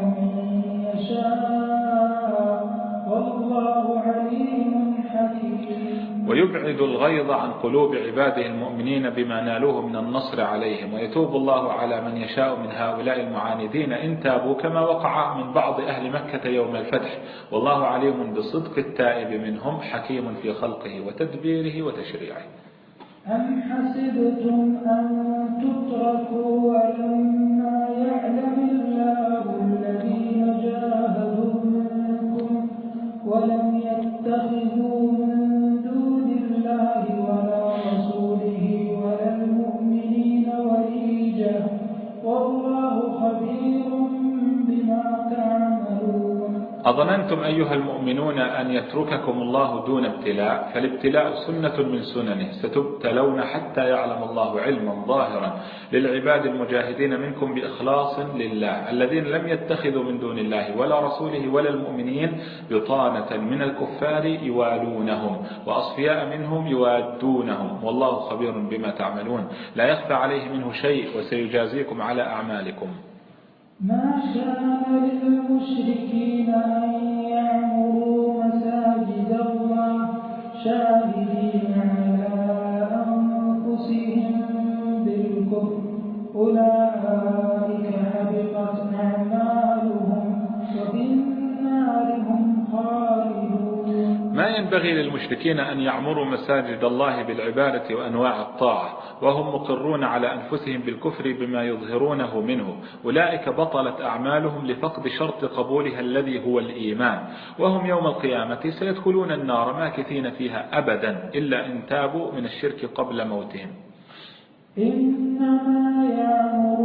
ويبعد الغيظ عن قلوب عباده المؤمنين بما نالوه من النصر عليهم. ويتوب الله على من يشاء من هؤلاء المعاندين إن تابوا كما وقع من بعض أهل مكة يوم الفتح. والله عليم بصدق التائب منهم حكيم في خلقه وتدبيره وتشريعه. أم حسبتم أن تتركوا ولما أظننتم أيها المؤمنون أن يترككم الله دون ابتلاء فالابتلاء سنة من سننه ستبتلون حتى يعلم الله علما ظاهرا. للعباد المجاهدين منكم بإخلاص لله الذين لم يتخذوا من دون الله ولا رسوله ولا المؤمنين بطانة من الكفار يوالونهم وأصفياء منهم يوادونهم. والله خبير بما تعملون. لا يخفى عليه منه شيء وسيجازيكم على أعمالكم. ما كان للمشركين أن يعمروا مساجد الله شاهدين على أنفسهم بالكفر. أولئك حبطت أعمالهم ينبغي للمشركين أن يعمروا مساجد الله بالعبادة وأنواع الطاعة وهم مقرون على أنفسهم بالكفر بما يظهرونه منه. أولئك بطلت أعمالهم لفقد شرط قبولها الذي هو الإيمان. وهم يوم القيامة سيدخلون النار ماكثين فيها أبدا إلا إن تابوا من الشرك قبل موتهم. إنما يعمر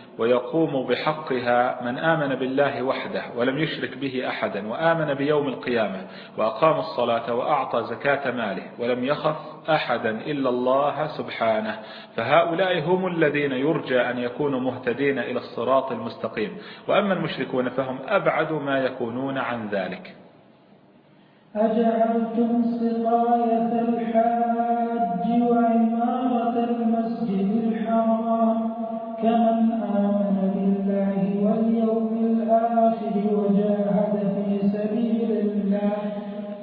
ويقوم بحقها من آمن بالله وحده ولم يشرك به أحدا وآمن بيوم القيامة وأقام الصلاة وأعطى زكاة ماله ولم يخف أحدا إلا الله سبحانه. فهؤلاء هم الذين يرجى أن يكونوا مهتدين إلى الصراط المستقيم. وأما المشركون فهم أبعد ما يكونون عن ذلك. أجعلتم سقاية الحاج وعمارة المسجد الحرام. كمن آمن بالله واليوم الآخر وجاهد في سبيل الله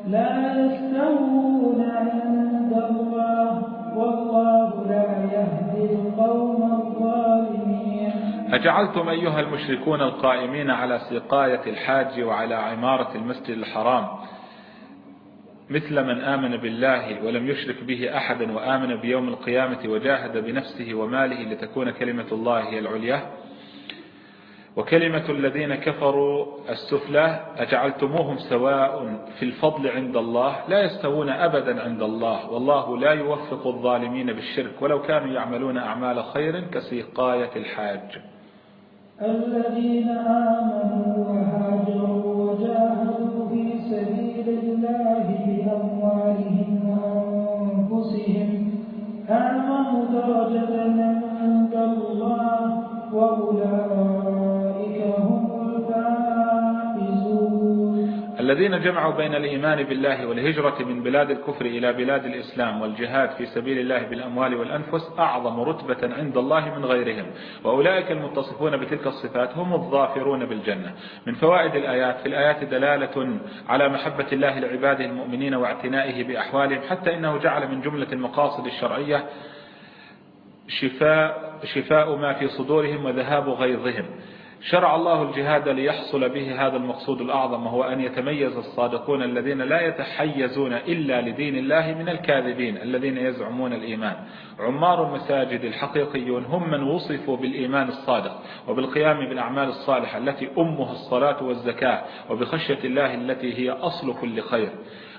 لا يستوون عند الله والله لا يهدي القوم الظالمين. أجعلتم أيها المشركون القائمين على سقاية الحاج وعلى عمارة المسجد الحرام مثل من آمن بالله ولم يشرك به أحدا وآمن بيوم القيامة وجاهد بنفسه وماله لتكون كلمة الله هي العليا. وكلمة الذين كفروا السفلى أجعلتموهم سواء في الفضل عند الله لا يستوون أبدا عند الله والله لا يوفق الظالمين بالشرك ولو كانوا يعملون أعمال خير كسيقاية الحاج. الذين آمنوا وهاجروا وجاهدوا في سبيل الله بأموالهم وأنفسهم أعظم درجة عند الله وأولئك هم الفائزون. الذين جمعوا بين الإيمان بالله والهجرة من بلاد الكفر إلى بلاد الإسلام والجهاد في سبيل الله بالأموال والأنفس أعظم رتبة عند الله من غيرهم وأولئك المتصفون بتلك الصفات هم الظافرون بالجنة. من فوائد الآيات في الآيات دلالة على محبة الله لعباده المؤمنين واعتنائه بأحوالهم حتى إنه جعل من جملة المقاصد الشرعية شفاء, شفاء ما في صدورهم وذهاب غيظهم. شرع الله الجهاد ليحصل به هذا المقصود الأعظم وهو أن يتميز الصادقون الذين لا يتحيزون إلا لدين الله من الكاذبين الذين يزعمون الإيمان. عمار المساجد الحقيقيون هم من وصفوا بالإيمان الصادق وبالقيام بالأعمال الصالحة التي أمها الصلاة والزكاة وبخشية الله التي هي أصل كل خير.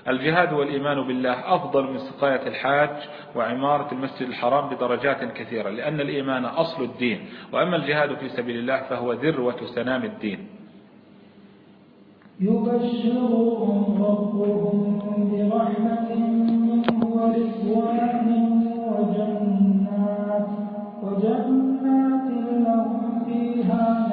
الجهاد والإيمان بالله أفضل من سقاية الحاج وعمارة المسجد الحرام بدرجات كثيرة لأن الإيمان أصل الدين وأما الجهاد في سبيل الله فهو ذروة سنام الدين. يبشرهم ربهم برحمة منه ورضوان وجنات وجنات لهم فيها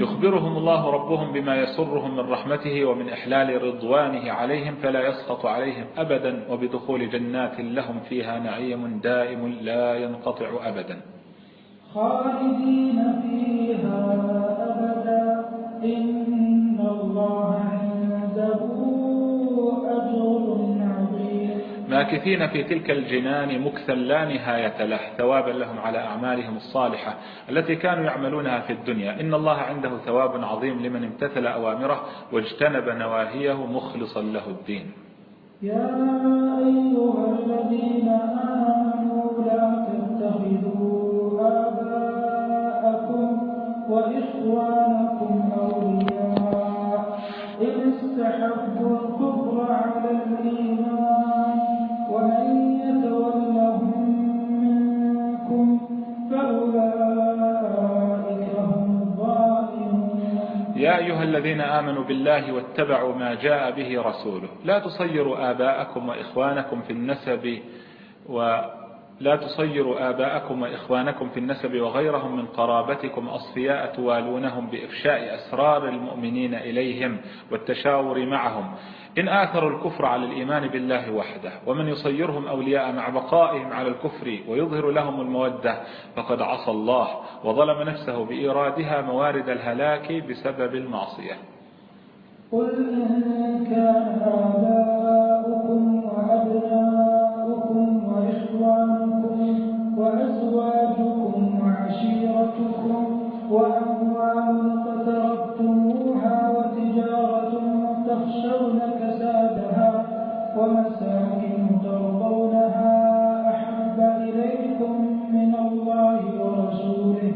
يخبرهم الله ربهم بما يسرهم من رحمته ومن إحلال رضوانه عليهم فلا يسقط عليهم أبدا وبدخول جنات لهم فيها نعيم دائم لا ينقطع أبدا. خالدين فيها أبدا. إن الله عنده أجر ماكثين في تلك الجنان مكثا لا نهاية له ثوابا لهم على أعمالهم الصالحة التي كانوا يعملونها في الدنيا. إن الله عنده ثواب عظيم لمن امتثل أوامره واجتنب نواهيه مخلصا له الدين. يا أيها الذين آمنوا لا تتخذوا آباءكم وإخوانكم أولياء. إن استحبوا الكفر على الإيمان يا أيها الذين آمنوا بالله واتبعوا ما جاء به رسوله. لا تصيروا آباءكم وإخوانكم في النسب و لا تصيروا آباءكم وإخوانكم في النسب وغيرهم من قرابتكم. أصفياء توالونهم بإفشاء أسرار المؤمنين إليهم والتشاور معهم. إن آثروا الكفر على الإيمان بالله وحده ومن يصيرهم أولياء مع بقائهم على الكفر ويظهر لهم المودة فقد عصى الله وظلم نفسه بإيرادها موارد الهلاك بسبب المعصية. قل إن كان آباؤكم وأبناؤكم وإخوانكم وأزواجكم وعشيرتكم وأموال اقترفتموها ومساكن ترضونها أحب إليكم من الله ورسوله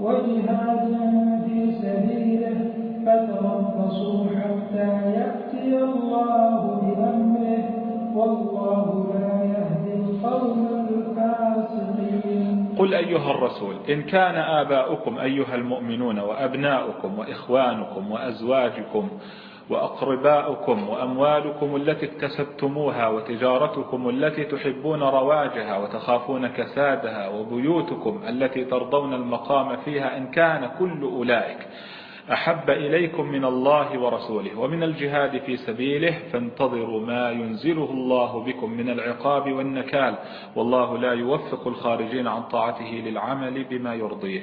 وجهاد في سبيله فتربصوا حتى يأتي الله بأمره والله لا يهدي القوم قل أيها الرسول إن كان آباؤكم أيها المؤمنون وأبناؤكم وإخوانكم وأزواجكم وأقرباؤكم وأموالكم التي اكتسبتموها وتجارتكم التي تحبون رواجها وتخافون كسادها وبيوتكم التي ترضون المقام فيها إن كان كل أولئك أحب إليكم من الله ورسوله ومن الجهاد في سبيله فانتظروا ما ينزله الله بكم من العقاب والنكال والله لا يوفق الخارجين عن طاعته للعمل بما يرضيه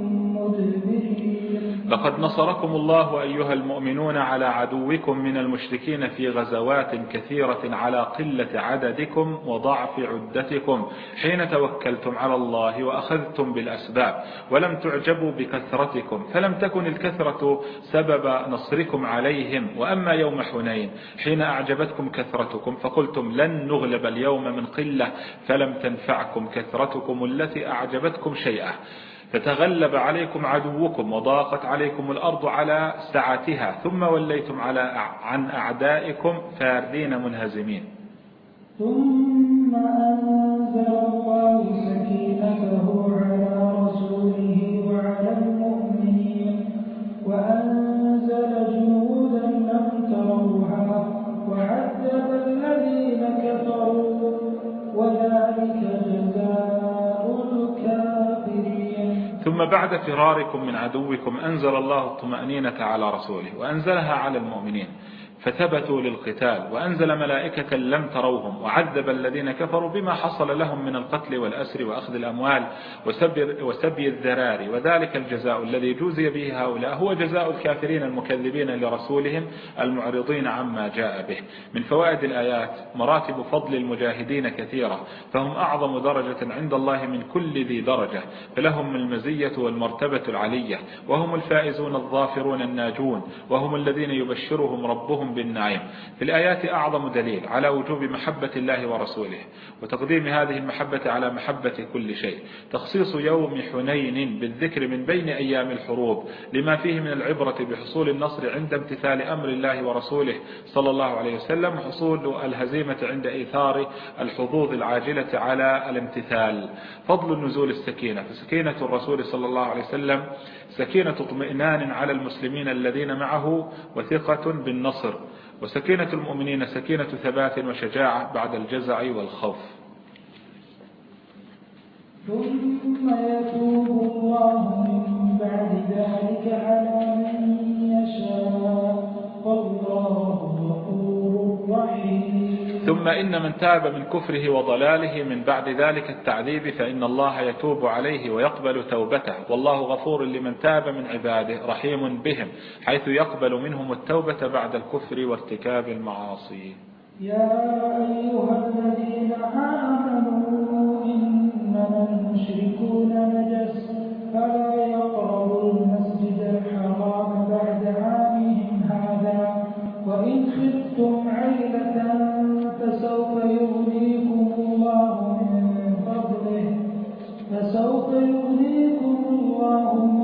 لقد نصركم الله أيها المؤمنون على عدوكم من المشركين في غزوات كثيرة على قلة عددكم وضعف عدتكم حين توكلتم على الله وأخذتم بالأسباب ولم تعجبوا بكثرتكم فلم تكن الكثرة سبب نصركم عليهم وأما يوم حنين حين أعجبتكم كثرتكم فقلتم لن نغلب اليوم من قلة فلم تنفعكم كثرتكم التي أعجبتكم شيئا فتغلب عليكم عدوكم وضاقت عليكم الأرض على سعتها ثم وليتم على عن أعدائكم فاردين منهزمين. ثم أنزل الله سكينته على رسوله وعلى المؤمنين وأنزل جنودا لم تروها وعذب الذين كفروا وذلك جزاء ثم بعد فراركم من عدوكم أنزل الله الطمأنينة على رسوله وأنزلها على المؤمنين. فثبتوا للقتال وأنزل ملائكة لم تروهم وعذب الذين كفروا بما حصل لهم من القتل والأسر وأخذ الأموال وسبي الذرار وذلك الجزاء الذي جوزي به هؤلاء هو جزاء الكافرين المكذبين لرسولهم المعرضين عما جاء به. من فوائد الآيات مراتب فضل المجاهدين كثيرة فهم أعظم درجة عند الله من كل ذي درجة فلهم المزية والمرتبة العلية وهم الفائزون الظافرون الناجون وهم الذين يبشرهم ربهم بالنعيم. في الآيات أعظم دليل على وجوب محبة الله ورسوله وتقديم هذه المحبة على محبة كل شيء. تخصيص يوم حنين بالذكر من بين أيام الحروب لما فيه من العبرة بحصول النصر عند امتثال أمر الله ورسوله صلى الله عليه وسلم وحصول الهزيمة عند إيثار الحظوظ العاجلة على الامتثال. فضل نزول السكينة. فسكينة الرسول صلى الله عليه وسلم سكينة اطمئنان على المسلمين الذين معه وثقة بالنصر وسكينة المؤمنين سكينة ثبات وشجاعة بعد الجزع والخوف. ثم يتوب الله من بعد ذلك على من يشاء والله غفور رحيم. ثم إن من تاب من كفره وضلاله من بعد ذلك التعذيب فإن الله يتوب عليه ويقبل توبته. والله غفور لمن تاب من عباده رحيم بهم حيث يقبل منهم التوبة بعد الكفر وارتكاب المعاصي. يا أيها الذين آمنوا إنما المشركون نجس فلا يقربوا المسجد الحرام بعد عامهم هذا وإن خفتم عيلة فسوف يغنيكم الله من فضله فسوف يغنيكم الله من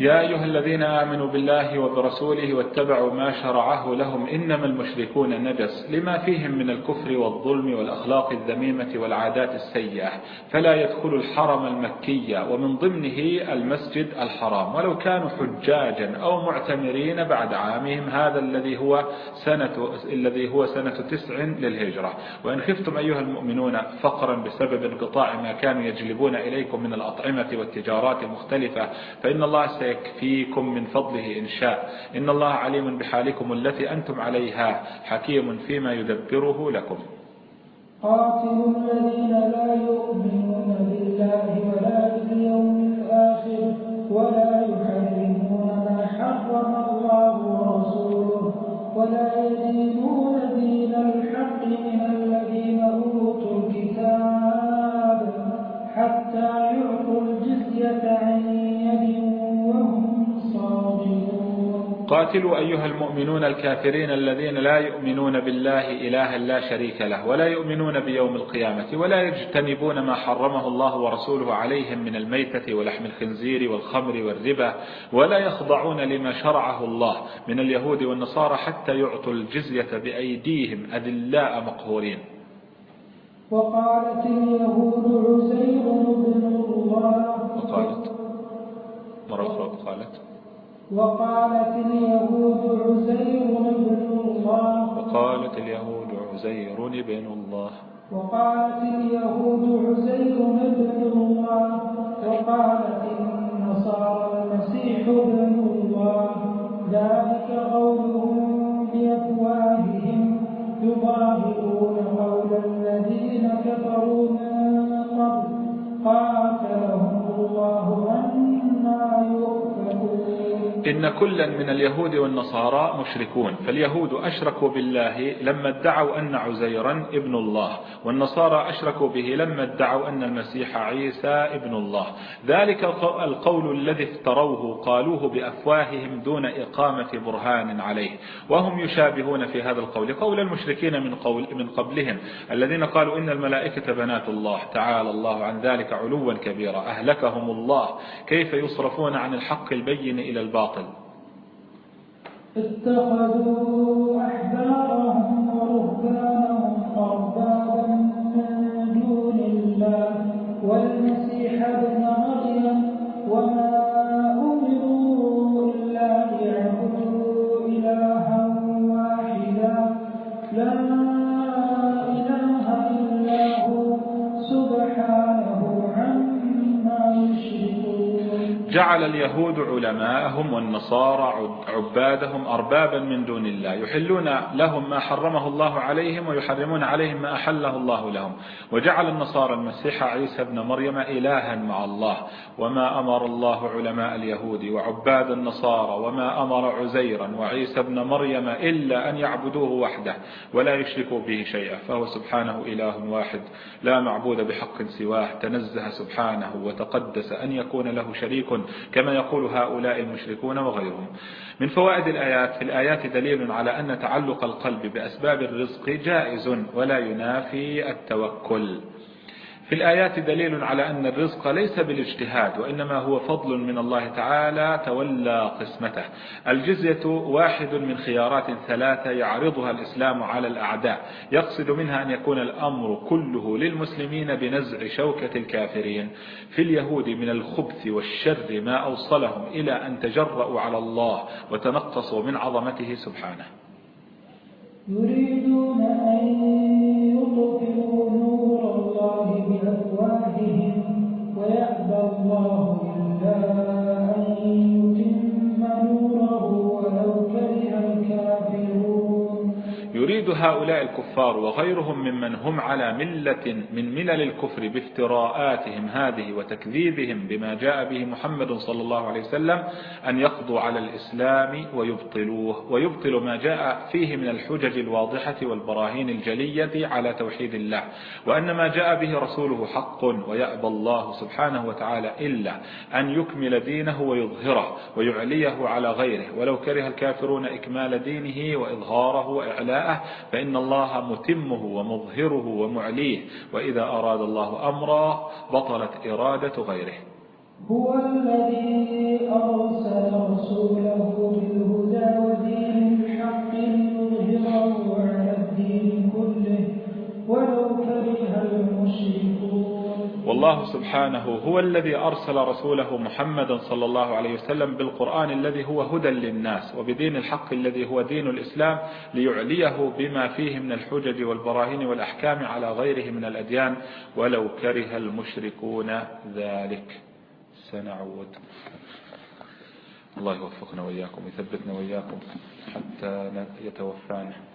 يا أيها الذين آمنوا بالله وبرسوله واتبعوا ما شرعه لهم إنما المشركون نجس لما فيهم من الكفر والظلم والأخلاق الذميمة والعادات السيئة فلا يدخل الحرم المكي ومن ضمنه المسجد الحرام ولو كانوا حجاجا أو معتمرين بعد عامهم هذا الذي هو سنة الذي هو سنة تسع للهجرة. وإن خفتم أيها المؤمنون فقرا بسبب انقطاع ما كانوا يجلبون إليكم من الأطعمة والتجارات المختلفة فإن الله سيكفيكم من فضله إن شاء. إن الله عليم بحالكم التي أنتم عليها حكيم فيما يدبره لكم. قاتلوا الذين لا يؤمنون بالله ولا باليوم الآخر ولا يحرمون ما حرم الله ورسوله ولا يدينون دين الحق من الذين أوتوا الكتاب حتى يعطوا الجزية عن يد قاتلوا أيها المؤمنون الكافرين الذين لا يؤمنون بالله إلها لا شريك له ولا يؤمنون بيوم القيامة ولا يجتنبون ما حرمه الله ورسوله عليهم من الميتة ولحم الخنزير والخمر والربا ولا يخضعون لما شرعه الله من اليهود والنصارى حتى يعطوا الجزية بأيديهم أذلاء مقهورين. وقالت اليهود عزير بن الله. وقالت مرة أخرى قالت وقالت اليهود عزير بن الله. وقالت اليهود عزير بن الله. وقالت اليهود عزير بن الله. وقالت النصارى المسيح ابن الله. ذلك قولهم بأفواههم. يضاهئون قول الذين كفروا من قبل. قاتلهم الله أنا يؤفكون إن كلا من اليهود والنصارى مشركون فاليهود أشركوا بالله لما ادعوا أن عزيرا ابن الله والنصارى أشركوا به لما ادعوا أن المسيح عيسى ابن الله. ذلك القول الذي افتروه قالوه بأفواههم دون إقامة برهان عليه. وهم يشابهون في هذا القول. قول المشركين من, قول من قبلهم الذين قالوا إن الملائكة بنات الله تعالى الله عن ذلك علوا كبيرا أهلكهم الله. كيف يصرفون عن الحق البين إلى الباطل؟ الباطل اتخذوا أحبارهم ورهبانهم أربابا من دون الله والمسيح ابن جعل اليهود علماءهم والنصارى عبادهم أربابا من دون الله يحلون لهم ما حرمه الله عليهم ويحرمون عليهم ما أحله الله لهم. وجعل النصارى المسيح عيسى ابن مريم إلها مع الله. وما أمر الله علماء اليهود وعباد النصارى وما أمر عزيرا وعيسى ابن مريم إلا أن يعبدوه وحده ولا يشركوا به شيئا. فهو سبحانه إله واحد لا معبود بحق سواه تنزه سبحانه وتقدس أن يكون له شريك كما يقول هؤلاء المشركون وغيرهم. من فوائد الآيات في الآيات دليل على أن تعلق القلب بأسباب الرزق جائز ولا ينافي التوكل. في الآيات دليل على أن الرزق ليس بالاجتهاد وإنما هو فضل من الله تعالى تولى قسمته. الجزية واحد من خيارات ثلاثة يعرضها الإسلام على الأعداء. يقصد منها أن يكون الأمر كله للمسلمين بنزع شوكة الكافرين. في اليهود من الخبث والشر ما أوصلهم إلى أن تجرأوا على الله وتنقصوا من عظمته سبحانه. يريدون الله هؤلاء الكفار وغيرهم ممن هم على ملة من ملل الكفر بافتراءاتهم هذه وتكذيبهم بما جاء به محمد صلى الله عليه وسلم أن يقضوا على الإسلام ويبطلوه ويبطل ما جاء فيه من الحجج الواضحة والبراهين الجلية على توحيد الله. وأن ما جاء به رسوله حق ويأبى الله سبحانه وتعالى إلا أن يكمل دينه ويظهره ويعليه على غيره. ولو كره الكافرون إكمال دينه وإظهاره وإعلاءه فإن الله متمه ومظهره ومعليه وإذا أراد الله أمرا بطلت إرادة غيره. هو الذي أرسل رسوله بالهدى ودين الحق ليظهره على الدين كله. ولو كره المشركون والله سبحانه هو الذي أرسل رسوله محمدا صلى الله عليه وسلم بالقرآن الذي هو هدى للناس وبدين الحق الذي هو دين الإسلام ليعليه بما فيه من الحجج والبراهين والأحكام على غيره من الأديان ولو كره المشركون ذلك. سنعود. الله يوفقنا وإياكم يثبتنا وإياكم حتى يتوفانا.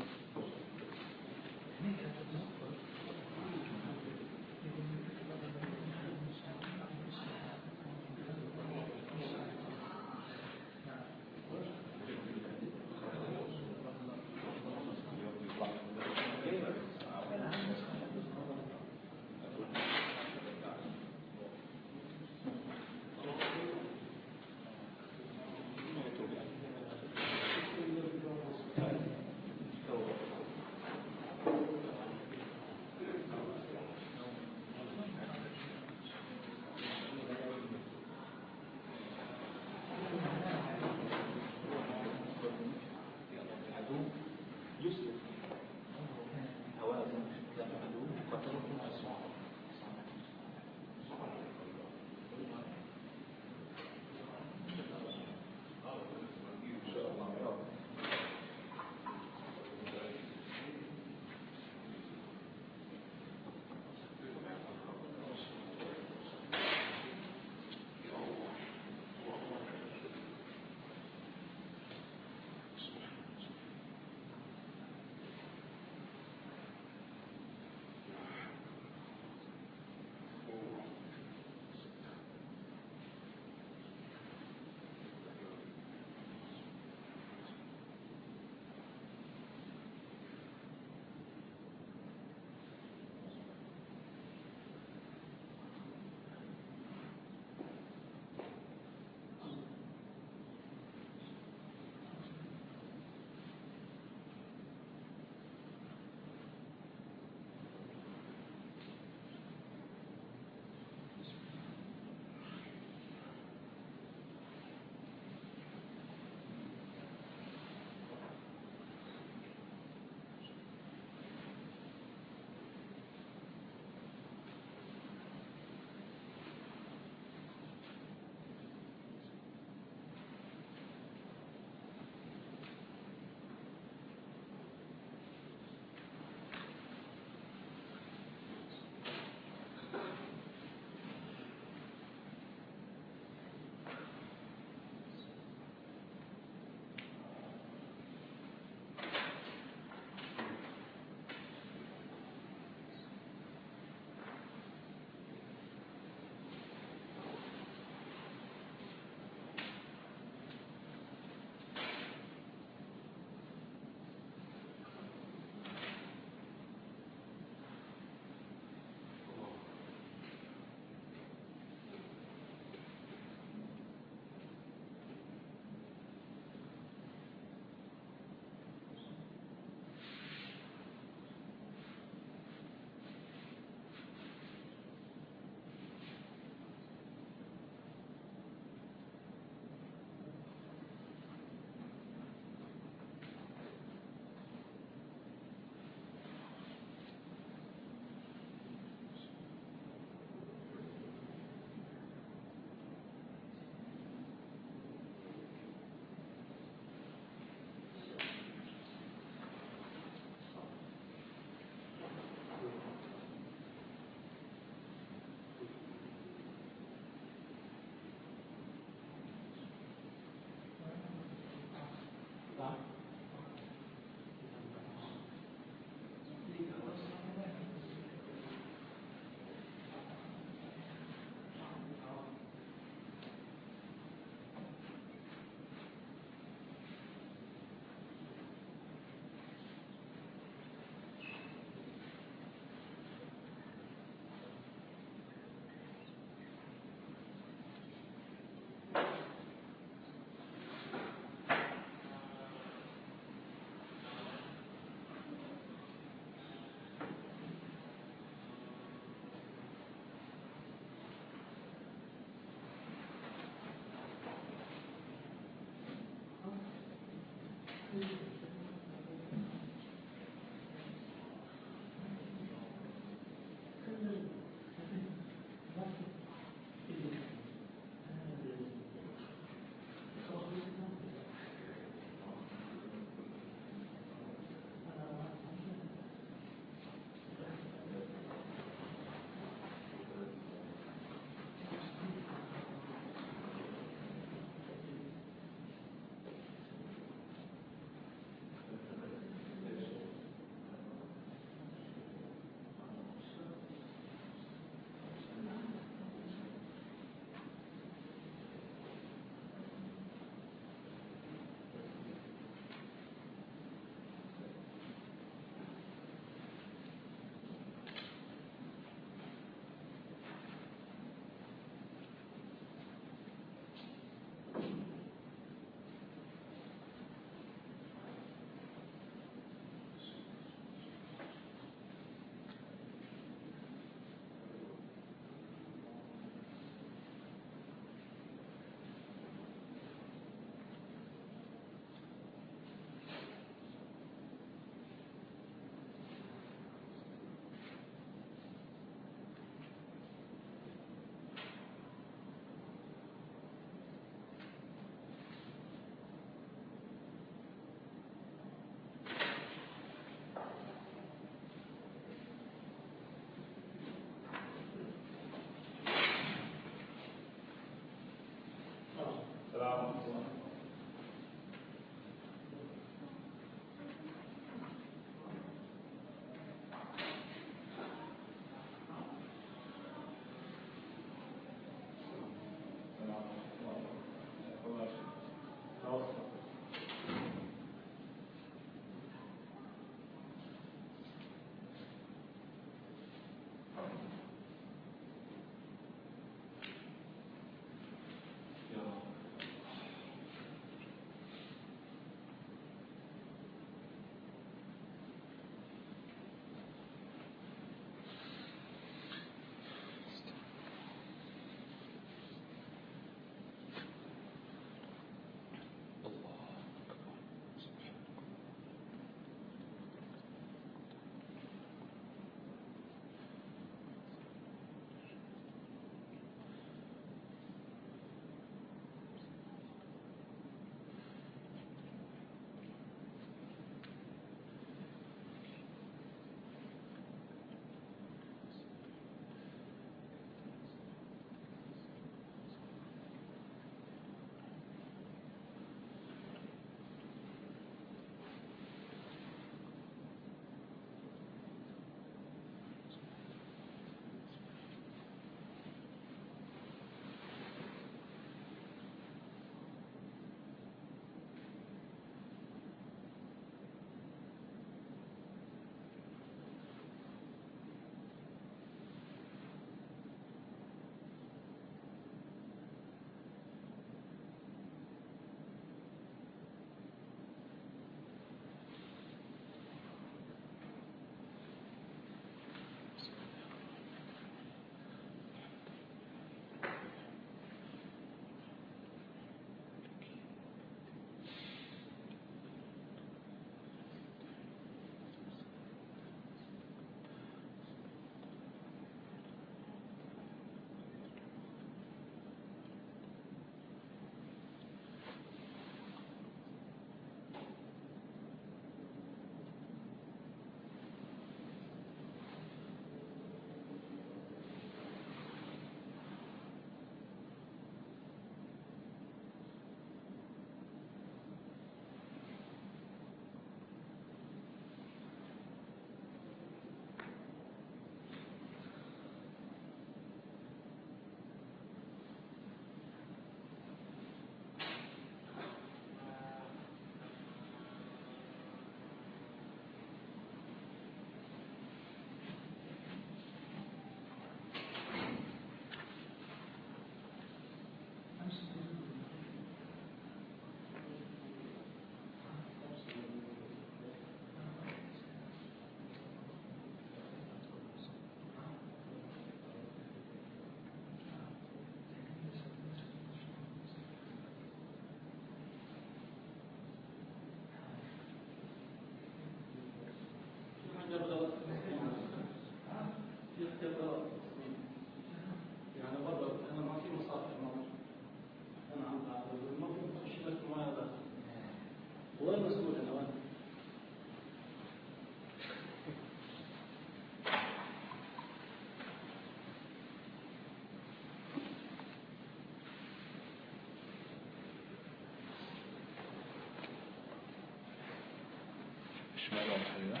بحلنا؟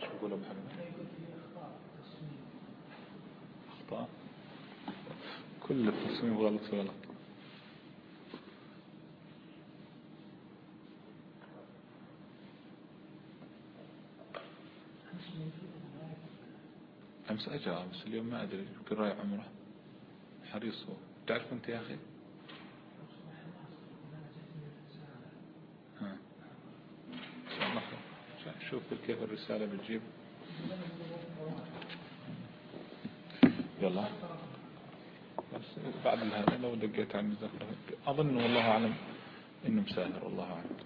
شو يقولوا بحلنا؟ أخطاء كل التصميم غلط في غلط أمس أجا بس اليوم ما أدري يمكن رايح عمرة. حريص هو. تعرف أنت يا أخي شوف كيف الرسالة بتجيب. يلا. بس بعد هذا لو دقيت عن أظن والله أعلم إنه مساهر والله أعلم.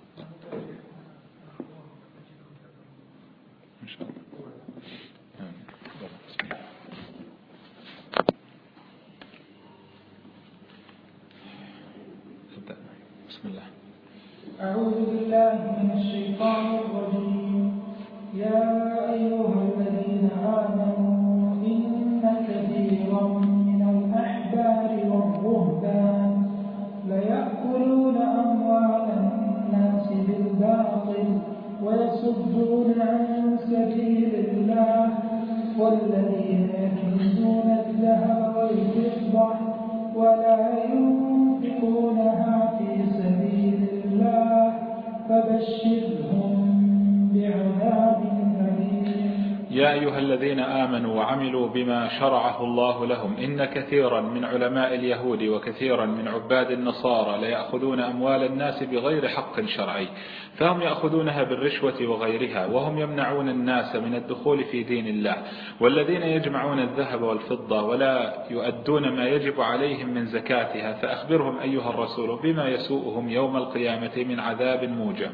من علماء اليهود وكثيرا من عباد النصارى ليأخذون أموال الناس بغير حق شرعي فهم يأخذونها بالرشوة وغيرها وهم يمنعون الناس من الدخول في دين الله والذين يجمعون الذهب والفضة ولا يؤدون ما يجب عليهم من زكاتها فأخبرهم أيها الرسول بما يسوءهم يوم القيامة من عذاب موجب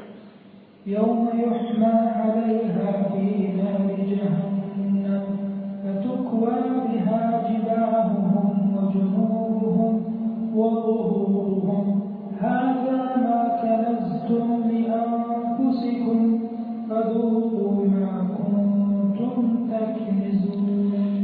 يوم يحمى عليها في نار جهنم فتكوى بها جباههم وجنوبهم وظهورهم. هذا ما كنزتم لأنفسكم فذوقوا ما كنتم تكنزون.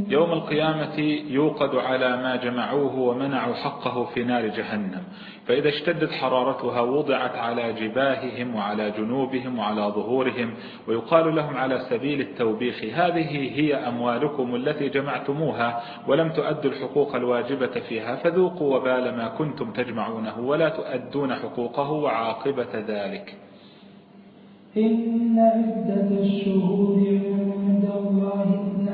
يوم القيامة يوقد على ما جمعوه ومنعوا حقه في نار جهنم. فإذا اشتدت حرارتها وضعت على جباههم وعلى جنوبهم وعلى ظهورهم ويقال لهم على سبيل التوبيخ هذه هي أموالكم التي جمعتموها ولم تؤدوا الحقوق الواجبة فيها فذوقوا وبال ما كنتم تجمعونه ولا تؤدون حقوقه وعاقبة ذلك. إن عدة الشهور عند الله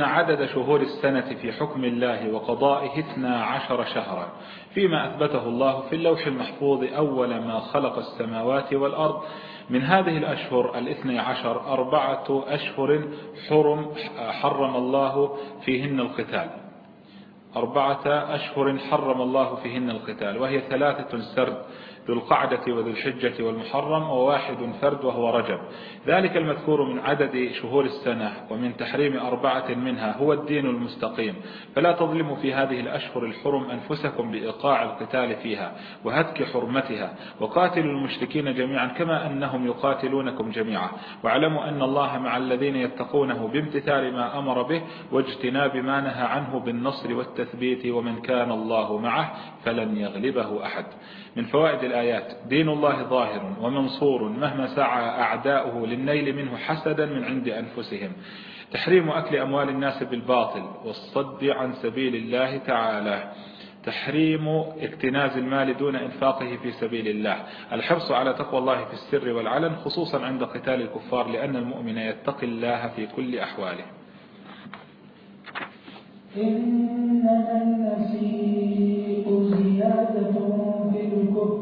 إن عدد شهور السنة في حكم الله وقضائه اثنا عشر شهرا فيما أثبته الله في اللوح المحفوظ أول ما خلق السماوات والأرض. من هذه الأشهر الاثني عشر أربعة أشهر حرم حرم الله فيهن القتال. أربعة أشهر حرم الله فيهن القتال وهي ثلاثة سرد. ذو القعدة وذو الحجة والمحرم وواحد فرد وهو رجب. ذلك المذكور من عدد شهور السنة ومن تحريم أربعة منها هو الدين المستقيم. فلا تظلموا في هذه الأشهر الحرم أنفسكم بإيقاع القتال فيها وهتك حرمتها. وقاتلوا المشركين جميعا كما أنهم يقاتلونكم جميعا. واعلموا أن الله مع الذين يتقونه بامتثال ما أمر به واجتناب ما نهى عنه بالنصر والتثبيت ومن كان الله معه فلن يغلبه أحد. من فوائد الآيات دين الله ظاهر ومنصور مهما سعى أعداؤه للنيل منه حسدا من عند أنفسهم. تحريم أكل أموال الناس بالباطل والصد عن سبيل الله تعالى. تحريم اكتناز المال دون إنفاقه في سبيل الله. الحرص على تقوى الله في السر والعلن خصوصا عند قتال الكفار لأن المؤمن يتقي الله في كل أحواله. إنما النسيء زيادة في الكفر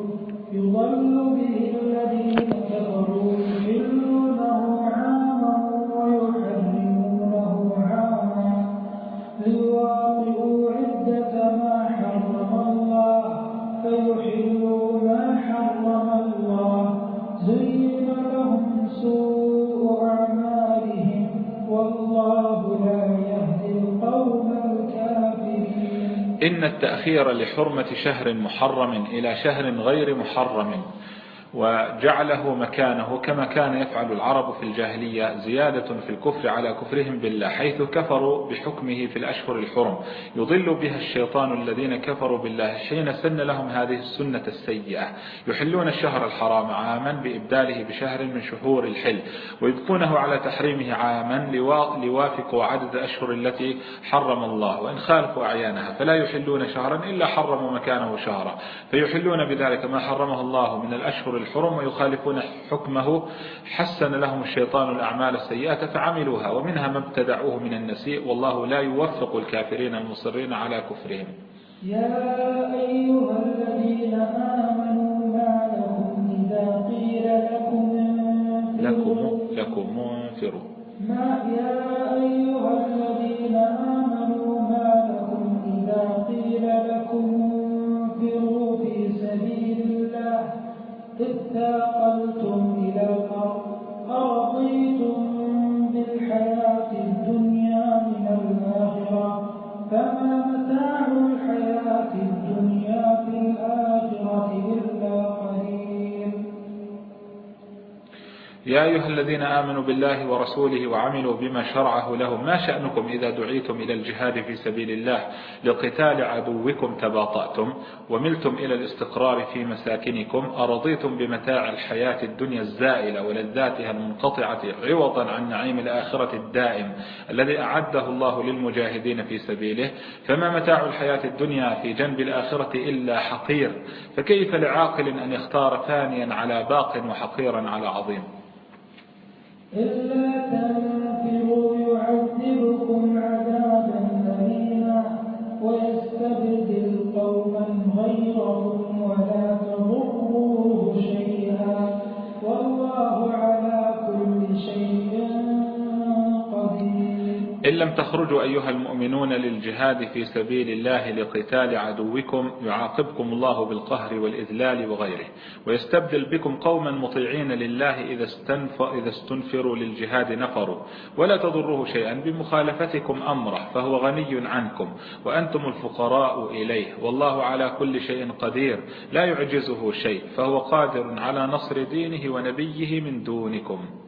يضل به الذين كفروا يحلونه إن التأخير لحرمة شهر محرم إلى شهر غير محرم. وجعله مكانه كما كان يفعل العرب في الجاهلية زيادة في الكفر على كفرهم بالله حيث كفروا بحكمه في الأشهر الحرم. يضل بها الشيطان الذين كفروا بالله حين سن لهم هذه السنة السيئة. يحلون الشهر الحرام عاما بإبداله بشهر من شهور الحل ويبقونه على تحريمه عاما ليوافقوا عدد أشهر التي حرم الله. وإن خالفوا أعيانها فلا يحلون شهرا إلا حرموا مكانه شهرا. فيحلون بذلك ما حرمه الله من الأشهر الحرم ويخالفون حكمه حسن لهم الشيطان الأعمال السيئة فعملوها ومنها ما ابتدعوه من النسيء والله لا يوفق الكافرين المصرين على كفرهم. يا أيها الذين آمنوا ما لكم إذا قيل لكم لكم لكم انفروا. ما يا أيها الذين آمنوا ما لكم إذا قيل لكم انفروا. اثاقلتم إلى الأرض أرضيتم يا أيها الذين آمنوا بالله ورسوله وعملوا بما شرعه لهم ما شأنكم إذا دعيتم إلى الجهاد في سبيل الله لقتال عدوكم تباطأتم وملتم إلى الاستقرار في مساكنكم أرضيتم بمتاع الحياة الدنيا الزائلة ولذاتها المنقطعة عوضا عن نعيم الآخرة الدائم الذي أعده الله للمجاهدين في سبيله فما متاع الحياة الدنيا في جنب الآخرة إلا حقير فكيف لعاقل أن يختار ثانيا على باق وحقيرا على عظيم إلا لم تخرجوا أيها المؤمنون للجهاد في سبيل الله لقتال عدوكم يعاقبكم الله بالقهر والإذلال وغيره ويستبدل بكم قوما مطيعين لله إذا, إذا استنفروا للجهاد نفروا ولا تضروه شيئا بمخالفتكم أمره فهو غني عنكم وأنتم الفقراء إليه والله على كل شيء قدير لا يعجزه شيء فهو قادر على نصر دينه ونبيه من دونكم.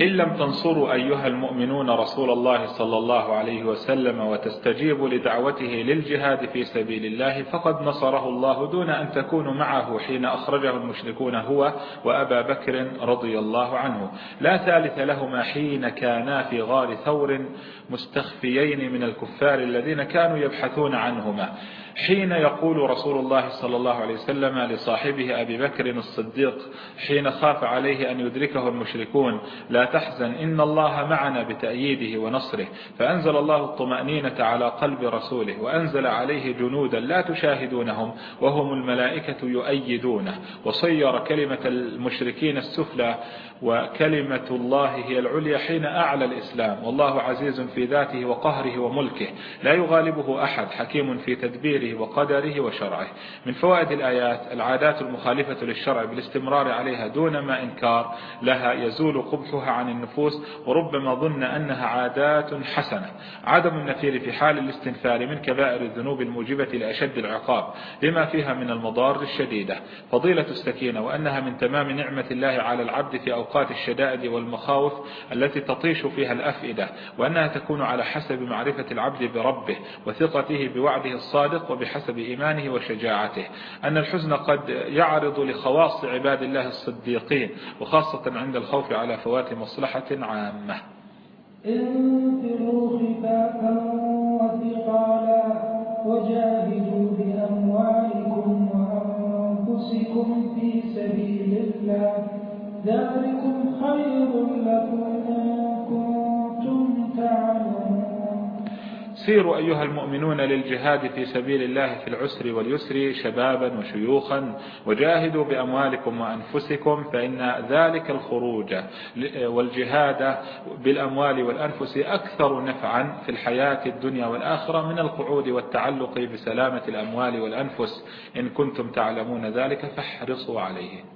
إن لم تنصروا أيها المؤمنون رسول الله صلى الله عليه وسلم وتستجيبوا لدعوته للجهاد في سبيل الله فقد نصره الله دون أن تكونوا معه حين أخرجه المشركون هو وأبا بكر رضي الله عنه. لا ثالث لهما حين كانا في غار ثور مستخفيين من الكفار الذين كانوا يبحثون عنهما. حين يقول رسول الله صلى الله عليه وسلم لصاحبه أبي بكر الصديق حين خاف عليه أن يدركه المشركون لا تحزن إن الله معنا بتأييده ونصره فأنزل الله الطمأنينة على قلب رسوله وأنزل عليه جنودا لا تشاهدونهم وهم الملائكة يؤيدونه وصير كلمة المشركين السفلى وكلمة الله هي العليا حين أعلى الإسلام. والله عزيز في ذاته وقهره وملكه. لا يغالبه أحد. حكيم في تدبيره وقدره وشرعه. من فوائد الآيات العادات المخالفة للشرع بالاستمرار عليها دون ما إنكار لها يزول قبحها عن النفوس وربما ظن أنها عادات حسنة. عدم النفير في حال الاستنفار من كبائر الذنوب الموجبة لأشد العقاب لما فيها من المضار الشديدة. فضيلة السكينة وأنها من تمام نعمة الله على العبد في الشدائد والمخاوف التي تطيش فيها الأفئدة وأنها تكون على حسب معرفة العبد بربه وثقته بوعده الصادق وبحسب إيمانه وشجاعته. أن الحزن قد يعرض لخواص عباد الله الصديقين وخاصة عند الخوف على فوات مصلحة عامة. انفروا خفافا وثقالا وجاهدوا بأموالكم وأنفسكم أنفسكم في سبيل الله. ذلكم خير لكم إن كنتم تعلمون. سيروا أيها المؤمنون للجهاد في سبيل الله في العسر واليسر شبابا وشيوخا وجاهدوا بأموالكم وأنفسكم فإن ذلك الخروج والجهاد بالأموال والأنفس أكثر نفعا في الحياة الدنيا والآخرة من القعود والتعلق بسلامة الأموال والأنفس. إن كنتم تعلمون ذلك فاحرصوا عليه.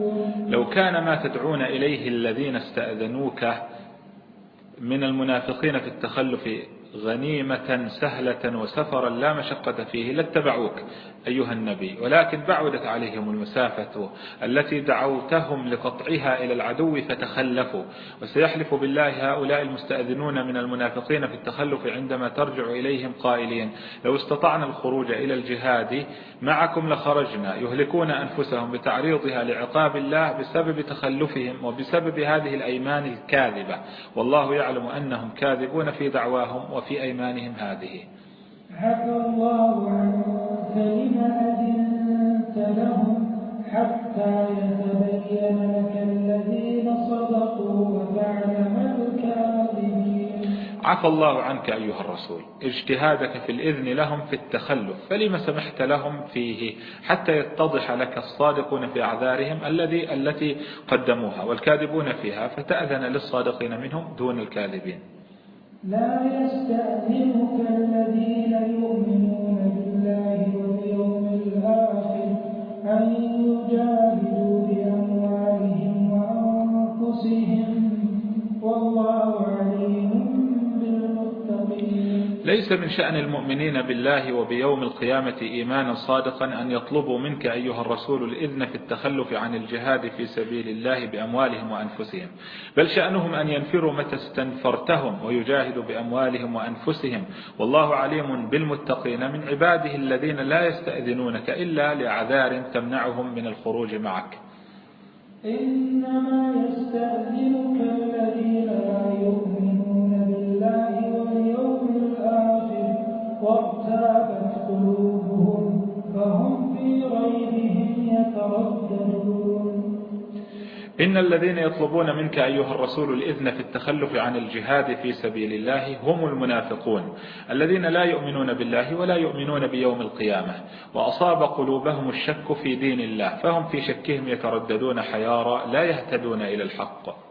لو كان ما تدعون إليه الذين استأذنوك من المنافقين في التخلف غنيمة سهلة وسفرا لا مشقة فيه لاتبعوك. أيها النبي ولكن بعدت عليهم المسافة التي دعوتهم لقطعها إلى العدو فتخلفوا. وسيحلف بالله هؤلاء المستأذنون من المنافقين في التخلف عندما ترجع إليهم قائلين لو استطعنا الخروج إلى الجهاد معكم لخرجنا. يهلكون أنفسهم بتعريضها لعقاب الله بسبب تخلفهم وبسبب هذه الأيمان الكاذبة. والله يعلم أنهم كاذبون في دعواهم وفي أيمانهم هذه. عفى الله عنك لم أذنت لهم حتى يتبين لك الذين صدقوا وتعلم الكاذبين عفى الله عنك أيها الرسول. اجتهادك في الإذن لهم في التخلف. فلما سمحت لهم فيه حتى يتضح لك الصادقون في أعذارهم الذي التي قدموها والكاذبون فيها فتأذن للصادقين منهم دون الكاذبين. لا يستأذنك الذين يؤمنون بالله واليوم الآخر أن يجاهدوا ليس من شأن المؤمنين بالله وبيوم القيامة إيمانا صادقا أن يطلبوا منك أيها الرسول الإذن في التخلف عن الجهاد في سبيل الله بأموالهم وأنفسهم. بل شأنهم أن ينفروا متى استنفرتهم ويجاهدوا بأموالهم وأنفسهم. والله عليم بالمتقين من عباده الذين لا يستأذنونك إلا لأعذار تمنعهم من الخروج معك. إنما يستأذنك الذين لا يؤمنون بالله وارتابت قلوبهم فهم في غيبهم يترددون إن الذين يطلبون منك أيها الرسول الإذن في التخلف عن الجهاد في سبيل الله هم المنافقون. الذين لا يؤمنون بالله ولا يؤمنون بيوم القيامة وأصاب قلوبهم الشك في دين الله فهم في شكهم يترددون حيارى لا يهتدون إلى الحق.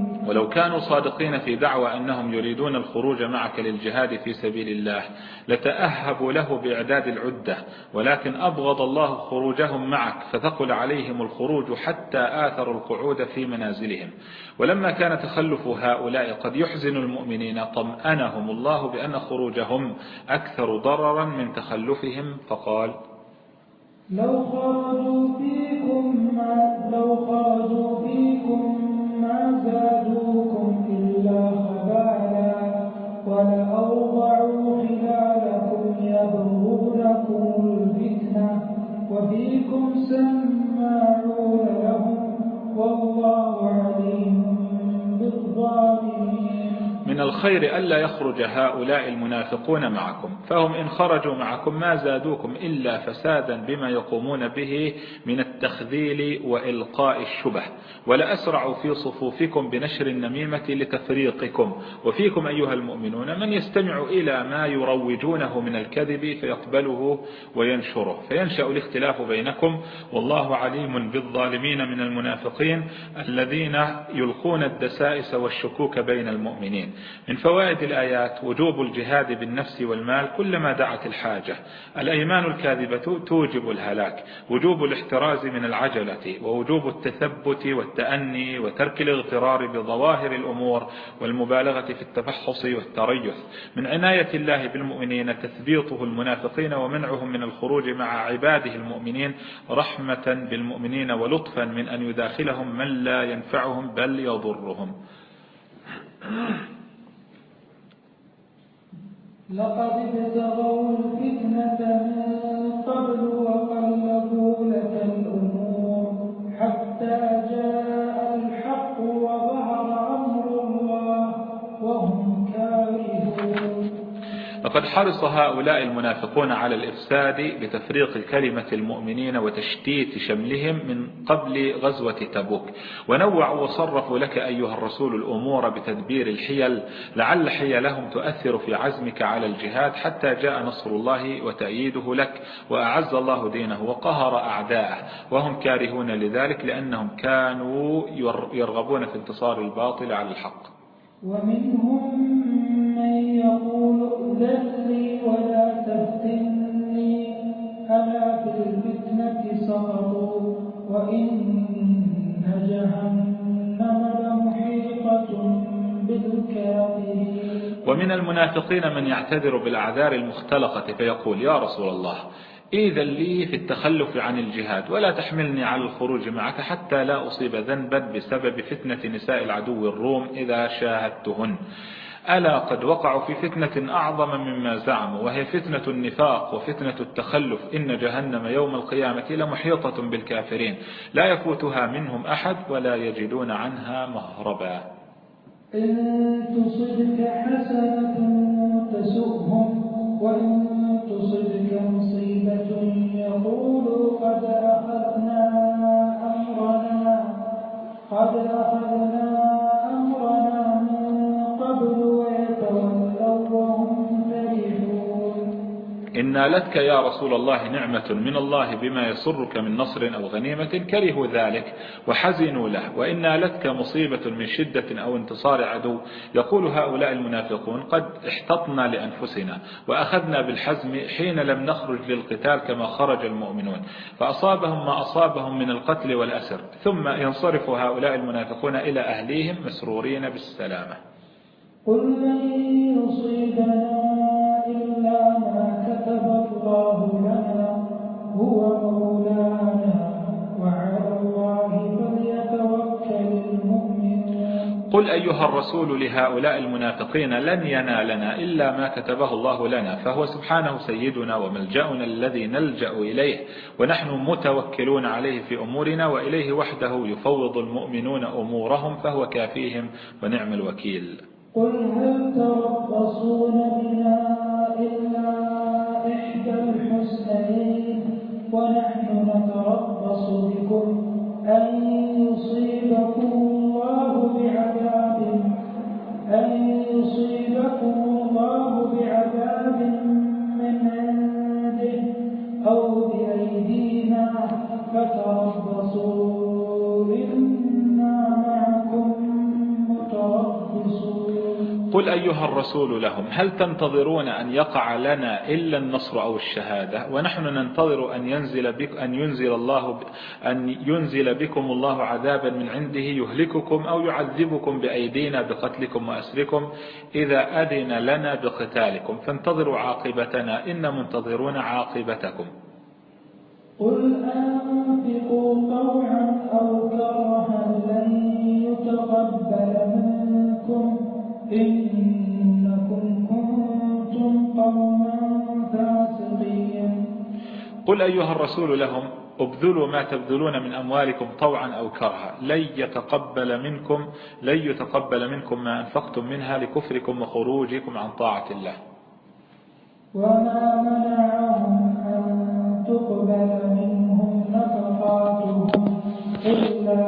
ولو كانوا صادقين في دعوى أنهم يريدون الخروج معك للجهاد في سبيل الله لتأهبوا له بإعداد العدة ولكن أبغض الله خروجهم معك فثقل عليهم الخروج حتى آثروا القعود في منازلهم. ولما كان تخلف هؤلاء قد يحزن المؤمنين طمأنهم الله بأن خروجهم أكثر ضررا من تخلفهم فقال لو خرجوا فيكم لو خرجوا يبغونكم الفتنة وفيكم سماعون الخير ألا يخرج هؤلاء المنافقون معكم. فهم إن خرجوا معكم ما زادوكم إلا فسادا بما يقومون به من التخذيل وإلقاء الشبه. ولأسرعوا في صفوفكم بنشر النميمة لتفريقكم. وفيكم أيها المؤمنون من يستمع إلى ما يروجونه من الكذب فيقبله وينشره. فينشأ الاختلاف بينكم والله عليم بالظالمين من المنافقين الذين يلقون الدسائس والشكوك بين المؤمنين. من فوائد الآيات وجوب الجهاد بالنفس والمال كلما دعت الحاجة. الأيمان الكاذبة توجب الهلاك وجوب الاحتراز من العجلة ووجوب التثبت والتأني وترك الاغترار بظواهر الأمور والمبالغة في التفحص والتريث. من عناية الله بالمؤمنين تثبيطه المنافقين ومنعهم من الخروج مع عباده المؤمنين رحمة بالمؤمنين ولطفا من أن يداخلهم من لا ينفعهم بل يضرهم. لقد ابتغوا الفتنة من قبل وقلبوا لقد حرص هؤلاء المنافقون على الإفساد بتفريق كلمة المؤمنين وتشتيت شملهم من قبل غزوة تبوك. ونوعوا وصرفوا لك أيها الرسول الأمور بتدبير الحيل لعل حيلهم تؤثر في عزمك على الجهاد حتى جاء نصر الله وتأييده لك وأعز الله دينه وقهر أعداءه. وهم كارهون لذلك لأنهم كانوا يرغبون في انتصار الباطل على الحق. ومنهم من يقول لي ولا تفتني ألا في الفتنة سقطوا وإن جهنم لمحيطة بالكافرين. ومن المنافقين من يعتذر بالأعذار المختلقة فيقول يا رسول الله إذا لي في التخلف عن الجهاد ولا تحملني على الخروج معك حتى لا أصيب ذنبا بسبب فتنة نساء العدو الروم إذا شاهدتهن. ألا قد وقعوا في فتنة أعظم مما زعموا وهي فتنة النفاق وفتنة التخلف. إن جهنم يوم القيامة لمحيطة بالكافرين. لا يفوتها منهم أحد ولا يجدون عنها مهربا. إن تصدك حسنة تسؤهم وإن تصدك مصيبة يقولوا قد أخذنا أمرنا قد أخذنا إن نالتك يا رسول الله نعمة من الله بما يسرك من نصر أو غنيمة كرهوا ذلك وحزنوا له وإن نالتك مصيبة من شدة أو انتصار عدو يقول هؤلاء المنافقون قد احتطنا لأنفسنا وأخذنا بالحزم حين لم نخرج للقتال كما خرج المؤمنون فأصابهم ما أصابهم من القتل والأسر ثم ينصرف هؤلاء المنافقون إلى أهليهم مسرورين بالسلامة قل من يصيبنا الله لنا هو مولانا وعلى الله فليتوكل المؤمنون قل أيها الرسول لهؤلاء المنافقين لن ينالنا إلا ما كتبه الله لنا فهو سبحانه سيدنا وملجأنا الذي نلجأ إليه ونحن متوكلون عليه في أمورنا وإليه وحده يفوض المؤمنون أمورهم فهو كافيهم ونعم الوكيل. قل هل تربصون بنا إلا ونحن نتربص بكم أن يصيبكم الله بعذاب أن يصيبكم الله بعذاب من عنده أو بأيدينا فتربصوا. قل أيها الرسول لهم هل تنتظرون أن يقع لنا إلا النصر أو الشهادة؟ ونحن ننتظر أن ينزل بك أن ينزل الله أن ينزل بكم الله عذابا من عنده يهلككم أو يعذبكم بأيدينا بقتلكم وأسركم إذا أذن لنا بقتالكم. فانتظروا عاقبتنا إن منتظرون عاقبتكم. قل أنفقوا طوعا أو كرها لن يتقبل منكم. إنكم كنتم قوما فاسقين. قل أيها الرسول لهم ابذلوا ما تبذلون من أموالكم طوعا أو كرها. لن يتقبل منكم لن يتقبل منكم ما أنفقتم منها لكفركم وخروجكم عن طاعة الله. وما منعهم أن تقبل منهم نفقاتهم إلا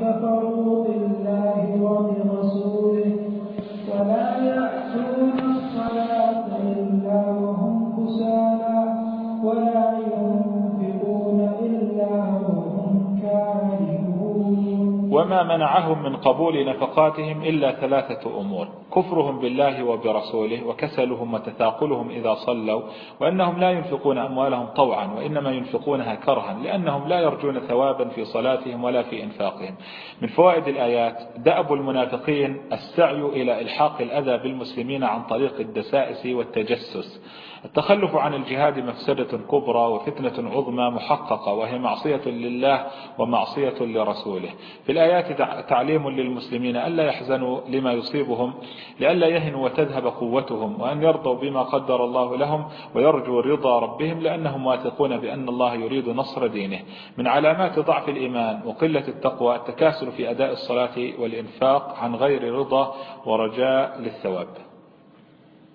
كفروا بالله وبرسوله ولا يأتون وما منعهم من قبول نفقاتهم إلا ثلاثة أمور كفرهم بالله وبرسوله وكسلهم وتثاقلهم إذا صلوا وأنهم لا ينفقون أموالهم طوعا وإنما ينفقونها كرها لأنهم لا يرجون ثوابا في صلاتهم ولا في إنفاقهم. من فوائد الآيات دأب المنافقين السعي إلى إلحاق الأذى بالمسلمين عن طريق الدسائس والتجسس. التخلف عن الجهاد مفسدة كبرى وفتنة عظمى محققة وهي معصية لله ومعصية لرسوله. في الآيات تعليم للمسلمين ألا يحزنوا لما يصيبهم لئلا يهنوا وتذهب قوتهم وأن يرضوا بما قدر الله لهم ويرجوا رضا ربهم لأنهم واثقون بأن الله يريد نصر دينه. من علامات ضعف الإيمان وقلة التقوى التكاسل في أداء الصلاة والإنفاق عن غير رضا ورجاء للثواب.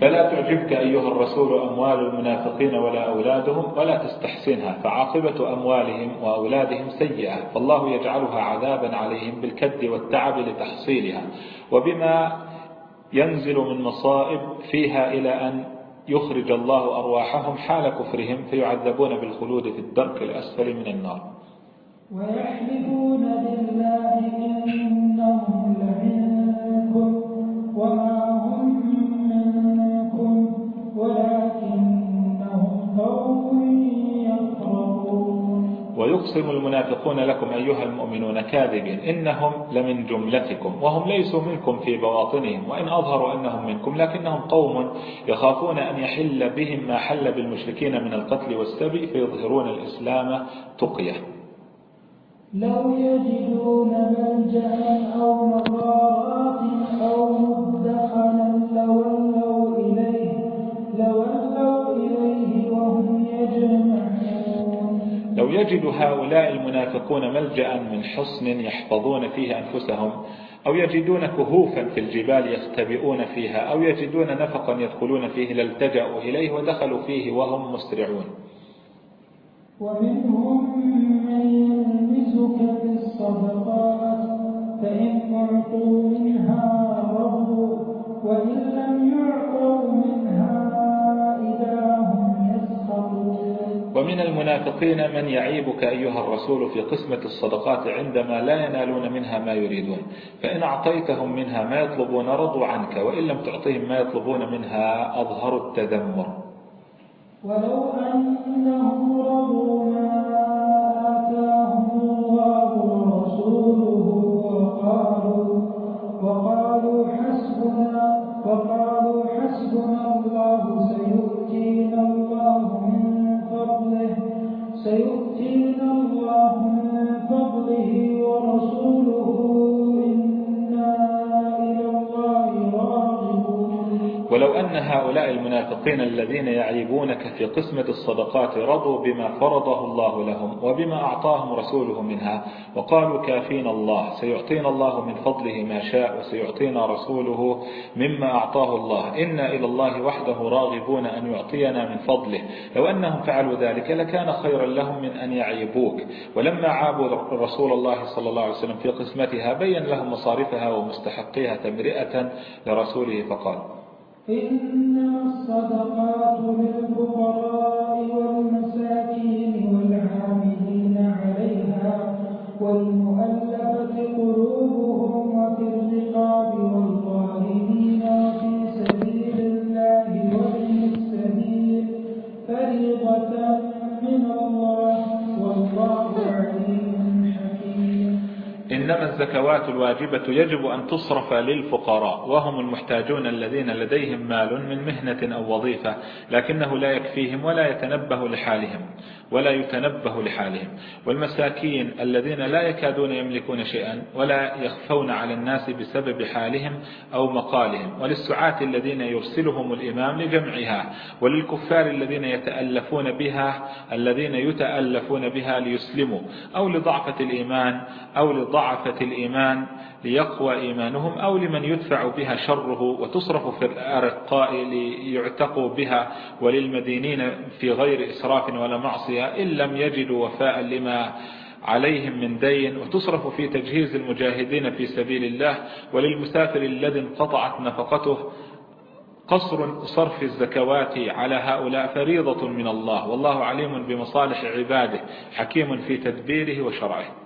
فلا تعجبك أيها الرسول أموال المنافقين ولا أولادهم ولا تستحسنها فعاقبة أموالهم وأولادهم سيئة فالله يجعلها عذابا عليهم بالكد والتعب لتحصيلها وبما ينزل من مصائب فيها إلى أن يخرج الله أرواحهم حال كفرهم فيعذبون بالخلود في الدرك الأسفل من النار. ويحلفون بالله إنهم لمنكم وما ويقسم المنافقون لكم أيها المؤمنون كاذبين. إنهم لمن جملتكم وهم ليسوا منكم في بواطنهم. وإن أظهروا أنهم منكم لكنهم قوم يخافون أن يحل بهم ما حل بالمشركين من القتل والسبي فيظهرون الإسلام تقية. لو يجدون ملجأ أو مغارات أو يجد هؤلاء المنافقون ملجأ من حصن يحفظون فيه أنفسهم أو يجدون كهوفا في الجبال يختبئون فيها أو يجدون نفقا يدخلون فيه لالتجأوا إليه ودخلوا فيه وهم مسرعون. ومنهم من يلمسك في الصدقات فإن أعطوا منها رضوا وإن لم يعطوا منها إذا هم يسخطون. ومن المنافقين من يعيبك أيها الرسول في قسمة الصدقات عندما لا ينالون منها ما يريدون فإن أعطيتهم منها ما يطلبون رضوا عنك وإن لم تعطيهم ما يطلبون منها أظهروا التذمر ولو أنهم رضوا ما آتاهم الله ورسوله وقالوا وقالوا حسبنا وقالوا حسبنا الله سيؤتينا سيؤتينا الله من فضله ورسوله. ولو أن هؤلاء المنافقين الذين يعيبونك في قسمة الصدقات رضوا بما فرضه الله لهم وبما أعطاهم رسوله منها وقالوا كافين الله سيعطينا الله من فضله ما شاء وسيعطينا رسوله مما أعطاه الله. إنا إلى الله وحده راغبون أن يعطينا من فضله. لو أنهم فعلوا ذلك لكان خيرا لهم من أن يعيبوك. ولما عابوا رسول الله صلى الله عليه وسلم في قسمتها بين لهم مصارفها ومستحقيها تمرئة لرسوله فقال إنما الصدقات للفقراء والمساكين والعاملين عليها والمؤلفة إنما الزكوات الواجبة يجب أن تصرف للفقراء وهم المحتاجون الذين لديهم مال من مهنة أو وظيفة لكنه لا يكفيهم ولا يتنبه لحالهم. ولا يتنبه لحالهم. والمساكين الذين لا يكادون يملكون شيئا ولا يخفون على الناس بسبب حالهم أو مقالهم. وللسعاة الذين يرسلهم الإمام لجمعها. وللكفار الذين يتألفون بها الذين يتألفون بها ليسلموا. أو لضعفة الإيمان أو لضعفة الإيمان. ليقوى إيمانهم أو لمن يدفع بها شره وتصرف في الأرقاء ليعتقوا بها وللمدينين في غير إسراف ولا معصية إن لم يجدوا وفاء لما عليهم من دين وتصرف في تجهيز المجاهدين في سبيل الله وللمسافر الذي انقطعت نفقته قصر صرف الزكوات على هؤلاء فريضة من الله والله عليم بمصالح عباده حكيم في تدبيره وشرعه.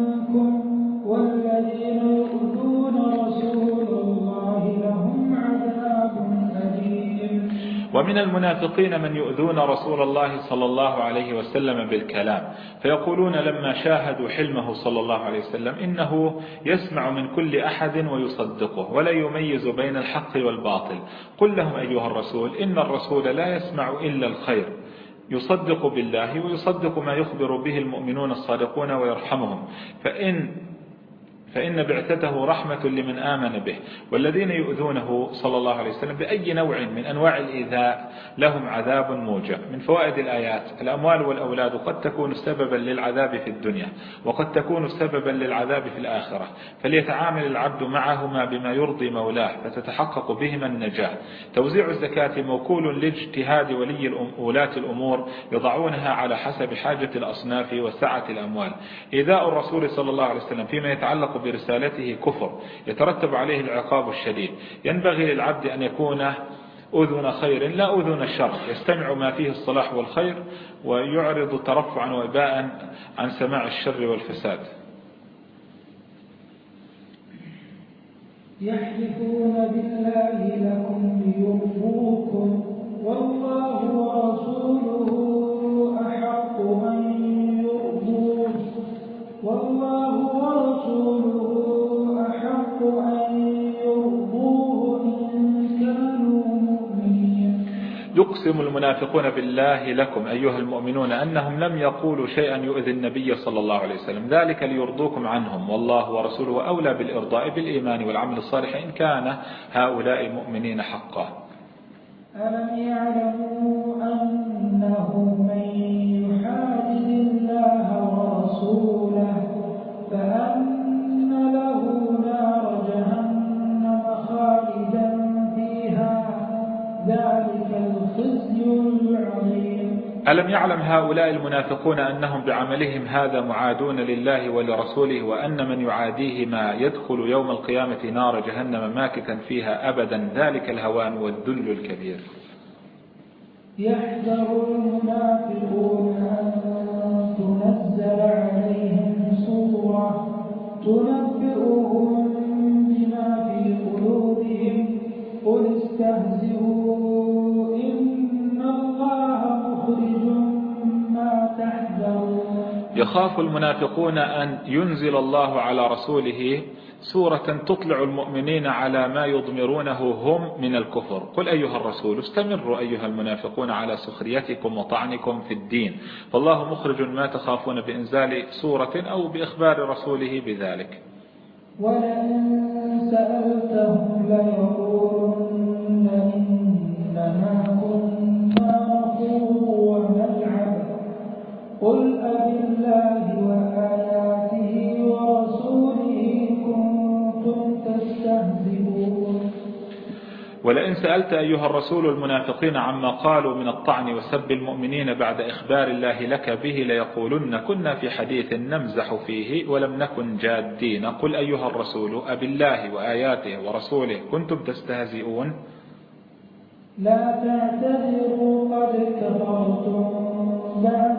ومن المنافقين من يؤذون رسول الله صلى الله عليه وسلم بالكلام فيقولون لما شاهدوا حلمه صلى الله عليه وسلم إنه يسمع من كل أحد ويصدقه ولا يميز بين الحق والباطل. قل لهم أيها الرسول إن الرسول لا يسمع إلا الخير يصدق بالله ويصدق ما يخبر به المؤمنون الصادقون ويرحمهم. فإن فإن بعثته رحمة لمن آمن به والذين يؤذونه صلى الله عليه وسلم بأي نوع من أنواع الإيذاء لهم عذاب موجع. من فوائد الآيات الأموال والأولاد قد تكون سببا للعذاب في الدنيا وقد تكون سببا للعذاب في الآخرة. فليتعامل العبد معهما بما يرضي مولاه فتتحقق بهما النجاة. توزيع الزكاة موكول لاجتهاد ولي ولاة الأمور يضعونها على حسب حاجة الأصناف وسعة الأموال. إيذاء الرسول صلى الله عليه وسلم فيما يتعلق برسالته كفر يترتب عليه العقاب الشديد. ينبغي للعبد أن يكون أذن خير لا أذن شر. يستمع ما فيه الصلاح والخير ويعرض ترفعا وإباء عن سماع الشر والفساد. يحلفون بالله لكم ليرضوكم والله ورسوله يقسم المنافقون بالله لكم أيها المؤمنون أنهم لم يقولوا شيئا يؤذي النبي صلى الله عليه وسلم. ذلك ليرضوكم عنهم. والله ورسوله أولى بالإرضاء بالإيمان والعمل الصالح إن كان هؤلاء مؤمنين حقا. ألم يعلموا أنه من ألم يعلم هؤلاء المنافقون أنهم بعملهم هذا معادون لله ولرسوله وأن من يعاديهما يدخل يوم القيامة نار جهنم ماكثا فيها أبدا ذلك الهوان والذل الكبير. يحذر المنافقون أن تنزل عليهم سورة تنبئهم بما في قلوبهم. قل استهزئوا يخاف المنافقون أن ينزل الله على رسوله سورة تطلع المؤمنين على ما يضمرونه هم من الكفر. قل أيها الرسول استمروا أيها المنافقون على سخريتكم وطعنكم في الدين. فالله مخرج ما تخافون بإنزال سورة أو بإخبار رسوله بذلك. ولئن سألتهم ليقولن إنما كنا ونلعب قل أبالله وآياته ورسوله كنتم تستهزئون. ولئن سألت أيها الرسول المنافقين عما قالوا من الطعن وسب المؤمنين بعد إخبار الله لك به ليقولن كنا في حديث نمزح فيه ولم نكن جادين. قل أيها الرسول أبالله وآياته ورسوله كنتم تستهزئون؟ لا تعتذروا قد كفرتم. بعد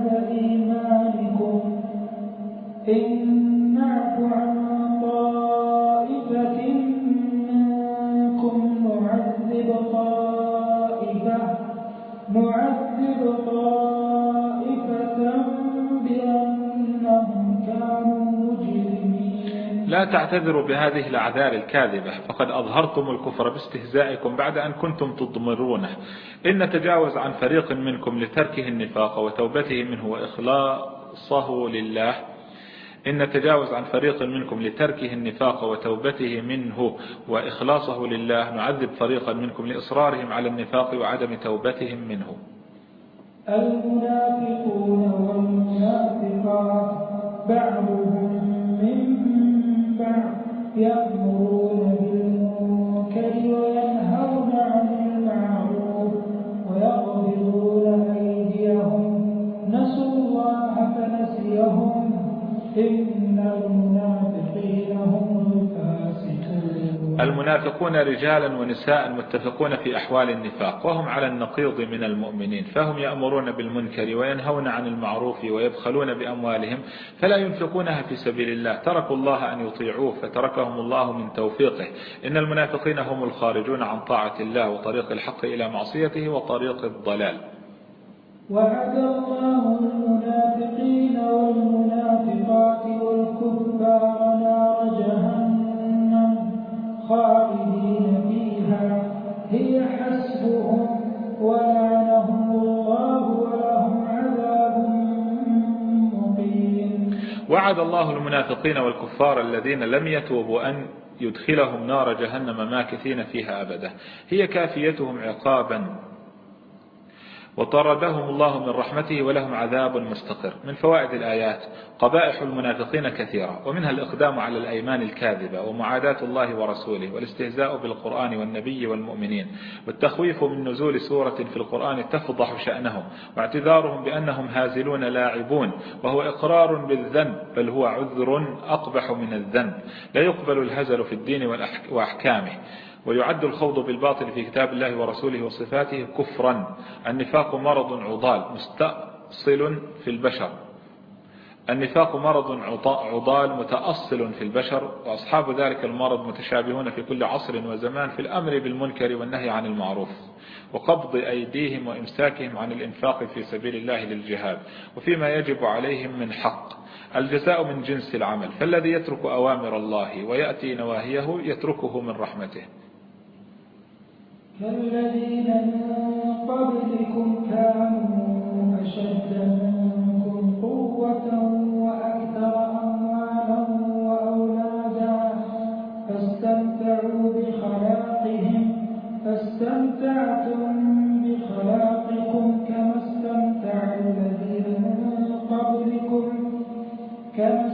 تعتذروا بهذه الأعذار الكاذبة؟ فقد أظهرتم الكفر باستهزائكم بعد أن كنتم تضمرونه. إن نتجاوز عن فريق منكم لتركه النفاق وتوبته منه وإخلاصه لله. إن نتجاوز عن فريق منكم لتركه النفاق وتوبته منه وإخلاصه لله نعذب فريقا منكم لإصرارهم على النفاق وعدم توبتهم منه. المنافقون والمنافقات بعضهم من بعض يأمرون المنافقون رجالا ونساء متفقون في أحوال النفاق وهم على النقيض من المؤمنين فهم يأمرون بالمنكر وينهون عن المعروف ويبخلون بأموالهم فلا ينفقونها في سبيل الله. تركوا الله أن يطيعوه فتركهم الله من توفيقه. إن المنافقين هم الخارجون عن طاعة الله وطريق الحق إلى معصيته وطريق الضلال. وعد الله المنافقين والمنافقات والكفار نار جهنم. خالدين فيها هي حسبهم ولعنهم الله وعد الله المنافقين والكفار الذين لم يتوبوا أن يدخلهم نار جهنم ماكثين فيها أبدا. هي كافيتهم عقابا. وطردهم الله من رحمته ولهم عذاب مستقر. من فوائد الآيات قبائح المنافقين كثيرة ومنها الإقدام على الأيمان الكاذبة ومعاداة الله ورسوله والاستهزاء بالقرآن والنبي والمؤمنين والتخويف من نزول سورة في القرآن تفضح شأنهم واعتذارهم بأنهم هازلون لاعبون وهو إقرار بالذنب بل هو عذر أقبح من الذنب. لا يقبل الهزل في الدين وأحكامه. ويعد الخوض بالباطل في كتاب الله ورسوله وصفاته كفرا. النفاق مرض عضال مستأصل في البشر. النفاق مرض عضال متأصل في البشر وأصحاب ذلك المرض متشابهون في كل عصر وزمان في الأمر بالمنكر والنهي عن المعروف وقبض أيديهم وإمساكهم عن الإنفاق في سبيل الله للجهاد وفيما يجب عليهم من حق. الجزاء من جنس العمل فالذي يترك أوامر الله ويأتي نواهيه يتركه من رحمته. كالذين من قبلكم كانوا أشد منكم قوة وأكثر أموالا وأولادا فاستمتعوا بخلاقهم فاستمتعتم بخلاقكم كما استمتع الذين من قبلكم كما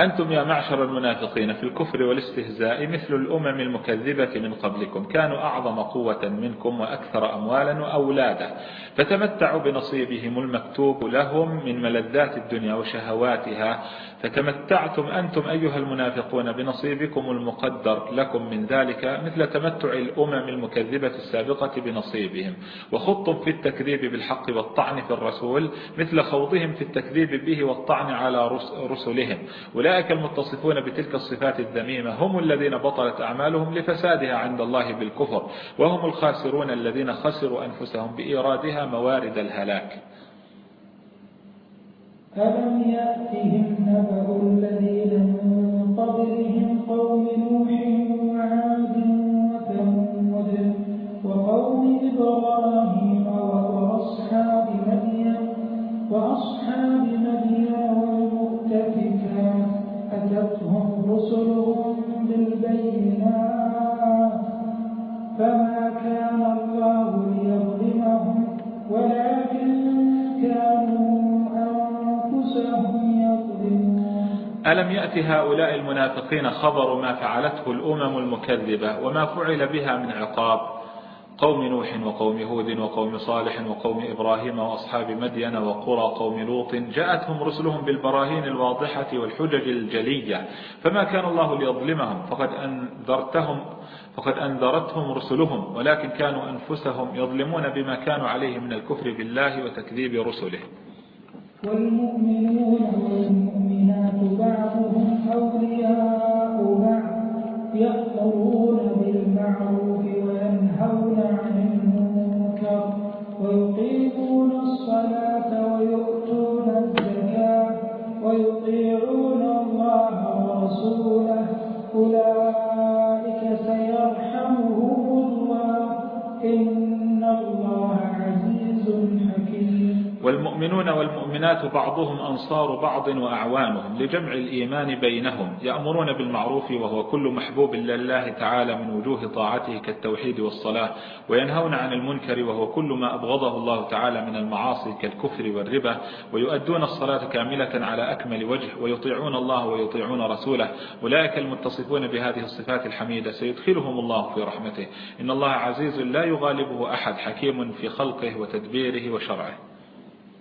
أنتم يا معشر المنافقين في الكفر والاستهزاء مثل الأمم المكذبة من قبلكم. كانوا أعظم قوة منكم وأكثر أموالا وأولادا. فتمتعوا بنصيبهم المكتوب لهم من ملذات الدنيا وشهواتها. فتمتعتم أنتم أيها المنافقون بنصيبكم المقدر لكم من ذلك مثل تمتع الأمم المكذبة السابقة بنصيبهم. وخضتم في التكذيب بالحق والطعن في الرسول مثل خوضهم في التكذيب به والطعن على رسلهم. أولئك المتصفون بتلك الصفات الذميمة هم الذين بطلت أعمالهم لفسادها عند الله بالكفر وهم الخاسرون الذين خسروا أنفسهم بإيرادها موارد الهلاك. ألم يأتهم نبأ الذين من قبلهم قوم نوح وعاد وثمود وقوم إبراهيم وأصحاب مدين وأصحاب مدين والمؤتفكات أتتهم رسلهم بالبينات. فما كان الله ليظلمهم ولكن كانوا ألم يأت هؤلاء المنافقين خبر ما فعلته الأمم المكذبة وما فعل بها من عقاب؟ قوم نوح وقوم هود وقوم صالح وقوم إبراهيم وأصحاب مدين وقرى قوم لوط جاءتهم رسلهم بالبراهين الواضحة والحجج الجلية فما كان الله ليظلمهم فقد أنذرتهم فقد أنذرتهم رسلهم ولكن كانوا أنفسهم يظلمون بما كانوا عليه من الكفر بالله وتكذيب رسله. والمؤمنون والمؤمنات بعضهم أولياء بعض. يأمرون بالمعروف وينهون عن المنكر ويقيمون الصلاة ويؤتون الزكاة ويطيعون الله ورسوله أولئك والمؤمنون والمؤمنات بعضهم أنصار بعض وأعوانهم لجمع الإيمان بينهم يأمرون بالمعروف وهو كل محبوب لله تعالى من وجوه طاعته كالتوحيد والصلاة وينهون عن المنكر وهو كل ما أبغضه الله تعالى من المعاصي كالكفر والربا ويؤدون الصلاة كاملة على أكمل وجه ويطيعون الله ويطيعون رسوله أولئك المتصفون بهذه الصفات الحميدة سيدخلهم الله في رحمته إن الله عزيز لا يغالبه أحد حكيم في خلقه وتدبيره وشرعه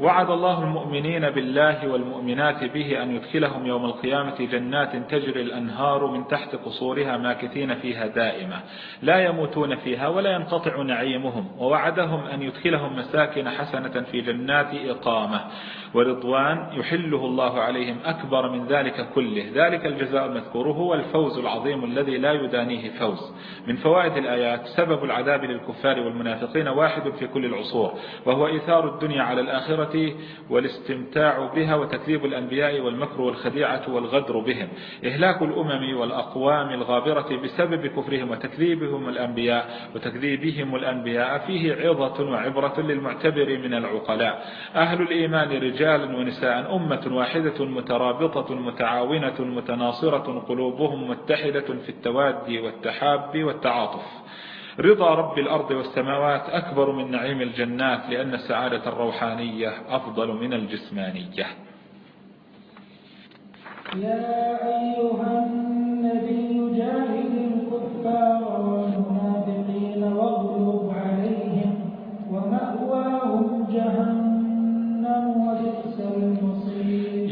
وعد الله المؤمنين بالله والمؤمنات به أن يدخلهم يوم القيامة جنات تجري الأنهار من تحت قصورها ماكثين فيها دائمة. لا يموتون فيها ولا ينقطع نعيمهم ووعدهم أن يدخلهم مساكن حسنة في جنات إقامة. ورضوان يحله الله عليهم أكبر من ذلك كله. ذلك الجزاء المذكور هو الفوز العظيم الذي لا يدانيه فوز. من فوائد الآيات سبب العذاب للكفار والمنافقين واحد في كل العصور وهو إيثار الدنيا على الآخرة والاستمتاع بها وتكذيب الأنبياء والمكر والخديعة والغدر بهم. إهلاك الأمم والأقوام الغابرة بسبب كفرهم وتكذيبهم الأنبياء وتكذيبهم الأنبياء فيه عظة وعبرة للمعتبر من العقلاء. أهل الإيمان رجال رجالا ونساء أمة واحدة مترابطة متعاونة متناصرة قلوبهم متحدة في التوادي والتحاب والتعاطف. رضا رب الأرض والسماوات أكبر من نعيم الجنات لأن السعادة الروحانية أفضل من الجسمانية. يا أيها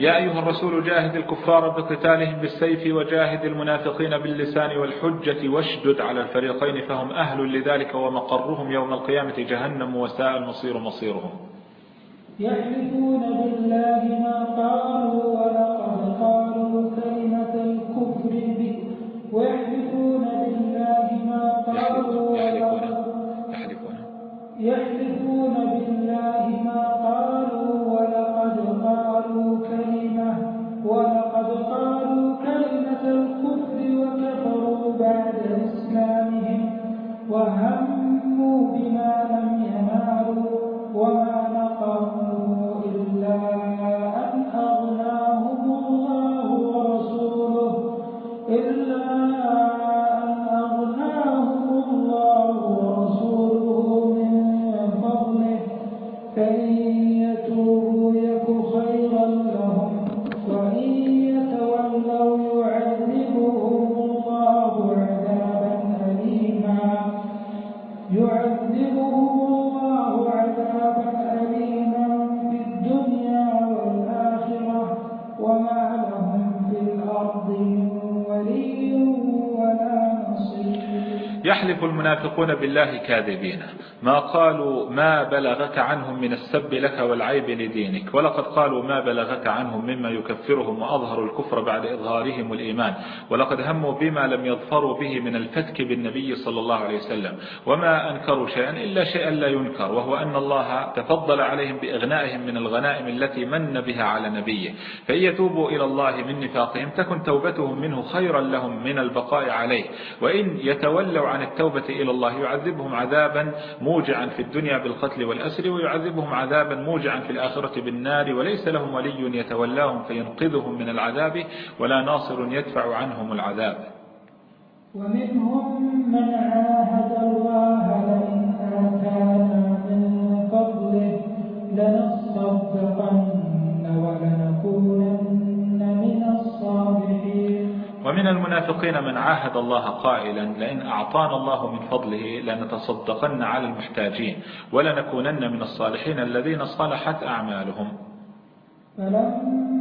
يا أيها الرسول جاهد الكفار بقتالهم بالسيف وجاهد المنافقين باللسان والحجة واشدد على الفريقين فهم أهل لذلك ومقرهم يوم القيامة جهنم وساء المصير مصيرهم. يحلفون بالله ما قالوا ولقد قالوا كلمة الكفر به. ويحلفون بالله ما قالوا يحلفون يحلفون بالله ما المنافقون بالله كاذبين. ما قالوا ما بلغك عنهم من السب لك والعيب لدينك ولقد قالوا ما بلغك عنهم مما يكفرهم وأظهروا الكفر بعد إظهارهم الإيمان ولقد هموا بما لم يظفروا به من الفتك بالنبي صلى الله عليه وسلم. وما أنكروا شيئا إلا شيئا لا ينكر وهو أن الله تفضل عليهم بإغنائهم من الغنائم التي من بها على نبيه. فإن يتوبوا إلى الله من نفاقهم تكن توبتهم منه خيرا لهم من البقاء عليه. وإن يتولوا عن التوبة إلى الله يعذبهم عذابا موجعا في الدنيا بالقتل والأسر ويعذبهم عذابا موجعا في الآخرة بالنار وليس لهم ولي يتولاهم فينقذهم من العذاب ولا ناصر يدفع عنهم العذاب. ومنهم من عاهد الله لئن آتانا من فضله لنصدقن ولنكونن من الصالحين. ومن المنافقين من عاهد الله قائلا لئن أعطانا الله من فضله لنتصدقن على المحتاجين ولنكونن من الصالحين الذين صلحت أعمالهم. فلما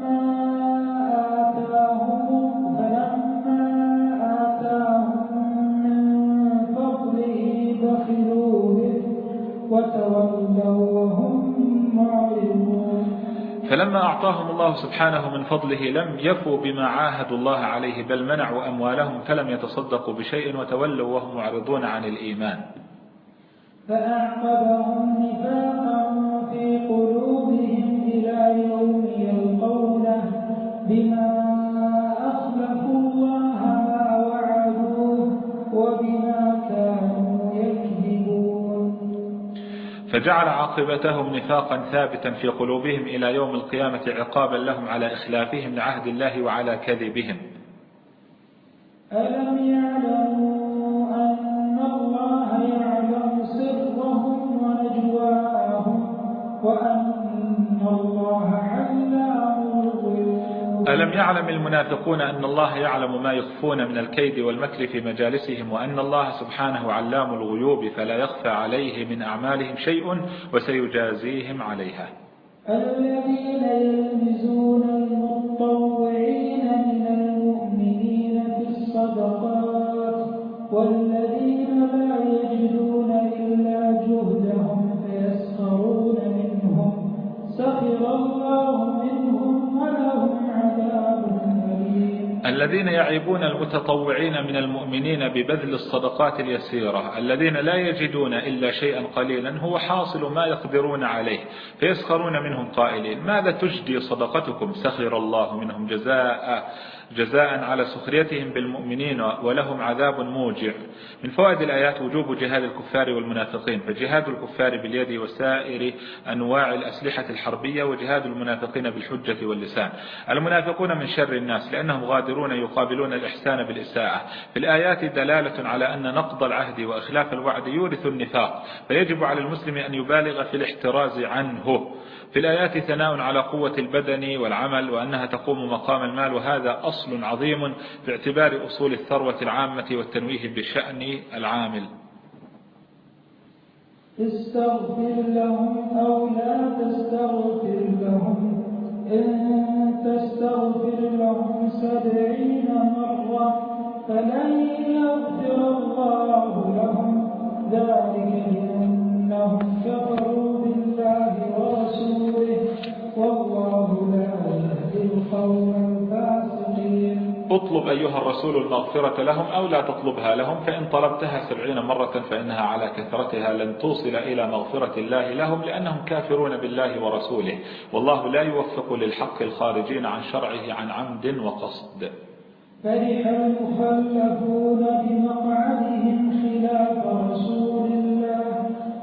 فلما أعطاهم الله سبحانه من فضله لم يفوا بما عاهدوا الله عليه بل منعوا أموالهم فلم يتصدقوا بشيء وتولوا وهم معرضون عن الإيمان. فأعقبهم نفاقا في قلوبهم إلى يوم يلقونه بما فجعل عاقبتهم نفاقا ثابتا في قلوبهم إلى يوم القيامة عقابا لهم على إخلافهم لعهد الله وعلى كذبهم. ألم يعلم المنافقون أن الله يعلم ما يخفون من الكيد والمكر في مجالسهم وأن الله سبحانه علام الغيوب فلا يخفى عليه من أعمالهم شيء وسيجازيهم عليها. الذين يلمزون المطوعين من المؤمنين في الصدقات الذين يعيبون المتطوعين من المؤمنين ببذل الصدقات اليسيرة الذين لا يجدون إلا شيئا قليلا هو حاصل ما يقدرون عليه فيسخرون منهم قائلين ماذا تجدي صدقتكم؟ سخر الله منهم جزاء. جزاء على سخريتهم بالمؤمنين ولهم عذاب موجع. من فوائد الآيات وجوب جهاد الكفار والمنافقين فجهاد الكفار باليد وسائر أنواع الأسلحة الحربية وجهاد المنافقين بالحجة واللسان. المنافقون من شر الناس لأنهم غادرون يقابلون الإحسان بالإساءة. في الآيات دلالة على أن نقض العهد وإخلاف الوعد يورث النفاق فيجب على المسلم أن يبالغ في الاحتراز عنه. في الآيات ثناء على قوة البدن والعمل وأنها تقوم مقام المال وهذا أصل عظيم في اعتبار أصول الثروة العامة والتنويه بشأن العامل. استغفر لهم أو لا تستغفر لهم. إن تستغفر لهم سبعين مرة فلن يغفر الله لهم. ذلك بأنهم كفروا بالله ورسوله والله لا يهدي القوم الفاسقين. اطلب أيها الرسول المغفرة لهم أو لا تطلبها لهم فإن طلبتها سبعين مرة فإنها على كثرتها لن توصل إلى مغفرة الله لهم لأنهم كافرون بالله ورسوله. والله لا يوفق للحق الخارجين عن شرعه عن عمد وقصد. فرح المخلفون بمقعدهم خلاف رسول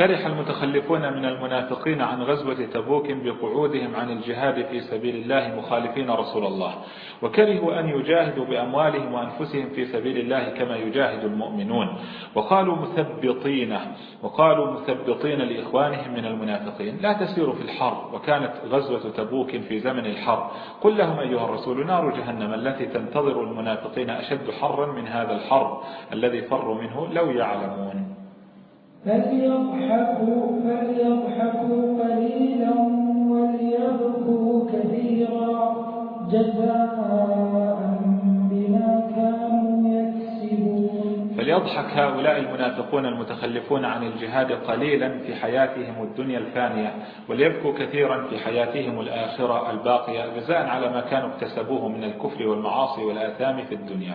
فرح المتخلفون من المنافقين عن غزوة تبوك بقعودهم عن الجهاد في سبيل الله مخالفين رسول الله. وكرهوا أن يجاهدوا بأموالهم وأنفسهم في سبيل الله كما يجاهد المؤمنون. وقالوا مثبطين وقالوا مثبطين لإخوانهم من المنافقين. لا تسيروا في الحر وكانت غزوة تبوك في زمن الحر. قل لهم أيها الرسول نار جهنم التي تنتظر المنافقين أشد حرا من هذا الحر الذي فروا منه لو يعلمون. فليضحكوا فليضحكوا قليلا وليبكوا كثيرا جزاء بما كانوا يكسبون ويضحك هؤلاء المنافقون المتخلفون عن الجهاد قليلا في حياتهم الدنيا الفانية وليبكوا كثيرا في حياتهم الآخرة الباقية جزاء على ما كانوا اكتسبوه من الكفر والمعاصي والآثام في الدنيا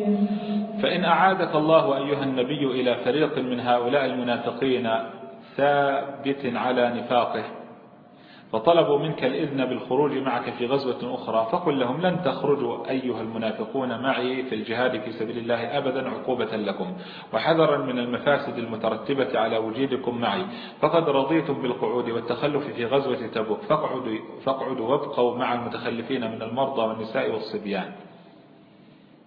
فإن أعادك الله أيها النبي إلى فريق من هؤلاء المنافقين ثابت على نفاقه فطلبوا منك الإذن بالخروج معك في غزوة أخرى فقل لهم لن تخرجوا أيها المنافقون معي في الجهاد في سبيل الله أبدا عقوبة لكم وحذرا من المفاسد المترتبة على وجودكم معي فقد رضيتم بالقعود والتخلف في غزوة تبوك فاقعدوا, فاقعدوا وابقوا مع المتخلفين من المرضى والنساء والصبيان.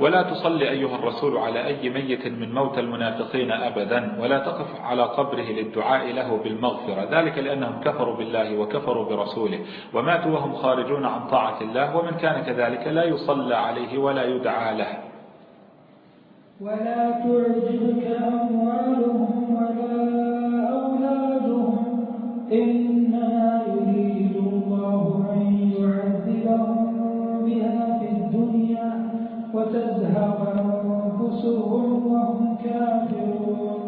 ولا تصلي أيها الرسول على أي ميت من موت المنافقين أبدا ولا تقف على قبره للدعاء له بالمغفرة. ذلك لأنهم كفروا بالله وكفروا برسوله. وماتوا وهم خارجون عن طاعة الله ومن كان كذلك لا يصلى عليه ولا يدعى له. ولا تعجبك أموالهم ولا أولادهم وتزهق أنفسهم وهم كافرون.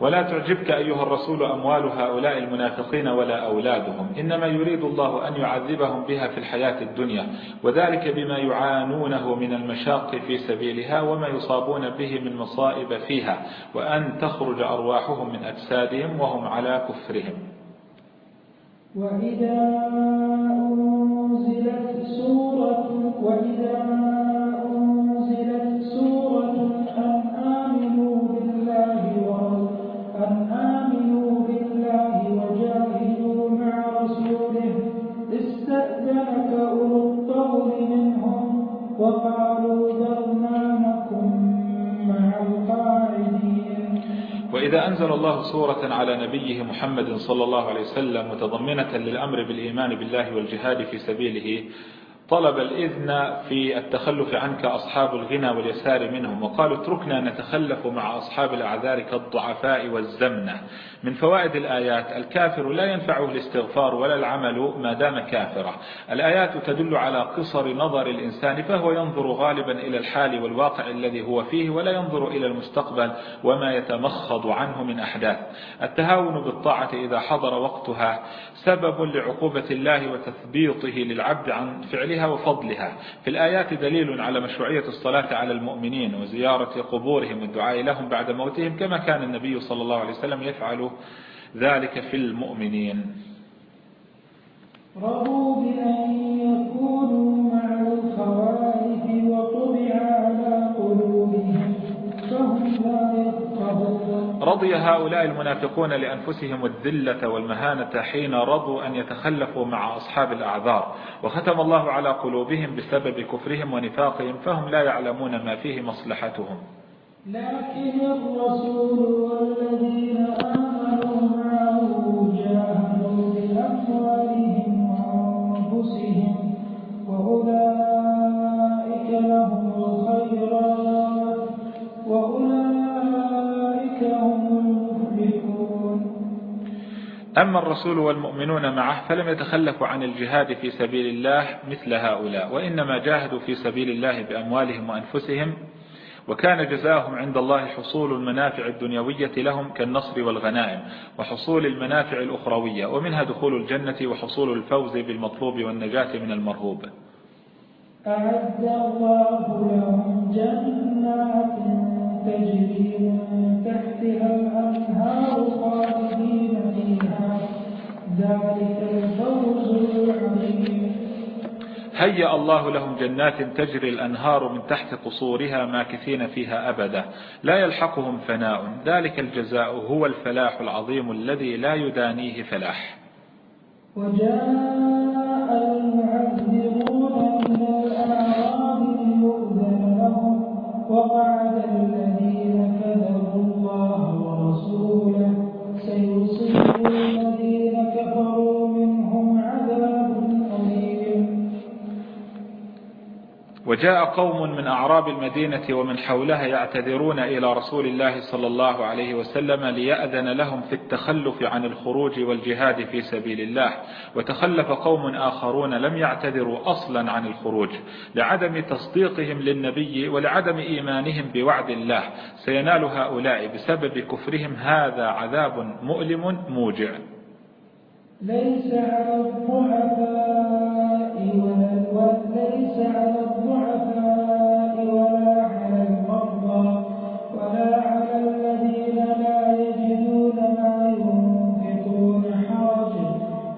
ولا تعجبك أيها الرسول أموال هؤلاء المنافقين ولا أولادهم. إنما يريد الله أن يعذبهم بها في الحياة الدنيا وذلك بما يعانونه من المشاق في سبيلها وما يصابون به من مصائب فيها وأن تخرج أرواحهم من أجسادهم وهم على كفرهم. وإذا أنزلت سورة وإذا وإذا أنزل الله سورة على نبيه محمد صلى الله عليه وسلم متضمنة للأمر بالإيمان بالله والجهاد في سبيله طلب الإذن في التخلف عنك أصحاب الغنى واليسار منهم وقالوا اتركنا نتخلف مع أصحاب الأعذار كالضعفاء والزمنة. من فوائد الآيات الكافر لا ينفعه الاستغفار ولا العمل ما دام كافرا. الآيات تدل على قصر نظر الإنسان فهو ينظر غالبا إلى الحال والواقع الذي هو فيه ولا ينظر إلى المستقبل وما يتمخض عنه من أحداث. التهاون بالطاعة إذا حضر وقتها. سبب لعقوبة الله وتثبيطه للعبد عن فعلها وفضلها. في الآيات دليل على مشروعية الصلاة على المؤمنين وزيارة قبورهم والدعاء لهم بعد موتهم كما كان النبي صلى الله عليه وسلم يفعل ذلك في المؤمنين. رضوا بأن يكونوا مع الخوارج رضي هؤلاء المنافقون لأنفسهم الذلة والمهانة حين رضوا أن يتخلفوا مع أصحاب الأعذار. وختم الله على قلوبهم بسبب كفرهم ونفاقهم فهم لا يعلمون ما فيه مصلحتهم. لكن الرسول والذين آمنوا معه جاهدوا بأموالهم وأنفسهم وأولئك أما الرسول والمؤمنون معه فلم يتخلفوا عن الجهاد في سبيل الله مثل هؤلاء وإنما جاهدوا في سبيل الله بأموالهم وأنفسهم وكان جزاهم عند الله حصول المنافع الدنيوية لهم كالنصر والغنائم وحصول المنافع الأخروية ومنها دخول الجنة وحصول الفوز بالمطلوب والنجاة من المرهوب. أعد الله لهم جنات تجري من تحتها الأنهار خالدين هيأ الله لهم جنات تجري الأنهار من تحت قصورها ماكثين فيها أبدا. لا يلحقهم فناء. ذلك الجزاء هو الفلاح العظيم الذي لا يدانيه فلاح. وجاء المعذرون من الأعراب ليؤذن لهم وقعد الذين كذبوا الله ورسوله. وجاء قوم من أعراب المدينة ومن حولها يعتذرون إلى رسول الله صلى الله عليه وسلم ليأذن لهم في التخلف عن الخروج والجهاد في سبيل الله. وتخلف قوم آخرون لم يعتذروا أصلا عن الخروج. لعدم تصديقهم للنبي ولعدم إيمانهم بوعد الله سينال هؤلاء بسبب كفرهم هذا عذاب مؤلم موجع. ليس على الضعفاء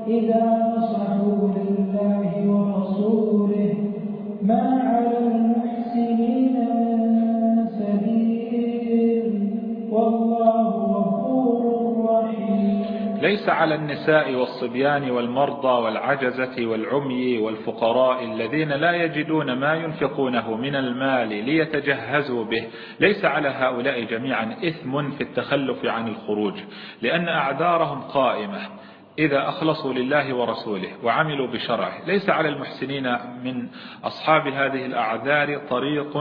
إذا نصحوا لله ورسوله. ما على النساء والصبيان والمرضى والعجزة والعمي والفقراء الذين لا يجدون ما ينفقونه من المال ليتجهزوا به. ليس على هؤلاء جميعا إثم في التخلف عن الخروج لأن أعذارهم قائمة. إذا أخلصوا لله ورسوله وعملوا بشرعه ليس على المحسنين من أصحاب هذه الأعذار طريق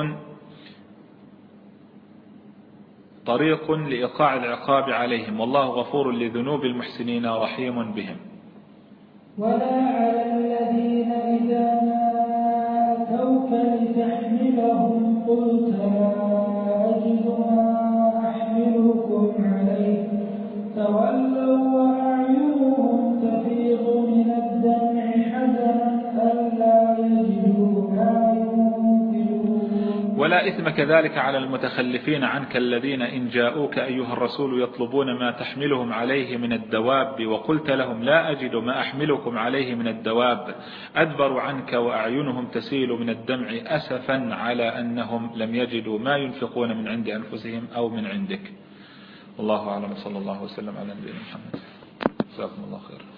طريق لإيقاع العقاب عليهم. والله غفور لذنوب المحسنين رحيم بهم. ولا على الذين إذا ما أتوك لتحملهم قلت لا أجد ما أحملكم عليه. تولوا إثم كذلك على المتخلفين عنك الذين إن جاءوك أيها الرسول يطلبون ما تحملهم عليه من الدواب وقلت لهم لا أجد ما أحملكم عليه من الدواب أدبروا عنك وأعينهم تسيل من الدمع أسفا على أنهم لم يجدوا ما ينفقون من عند أنفسهم أو من عندك. والله أعلم صلى الله وسلم على نبينا محمد. جزاكم الله خير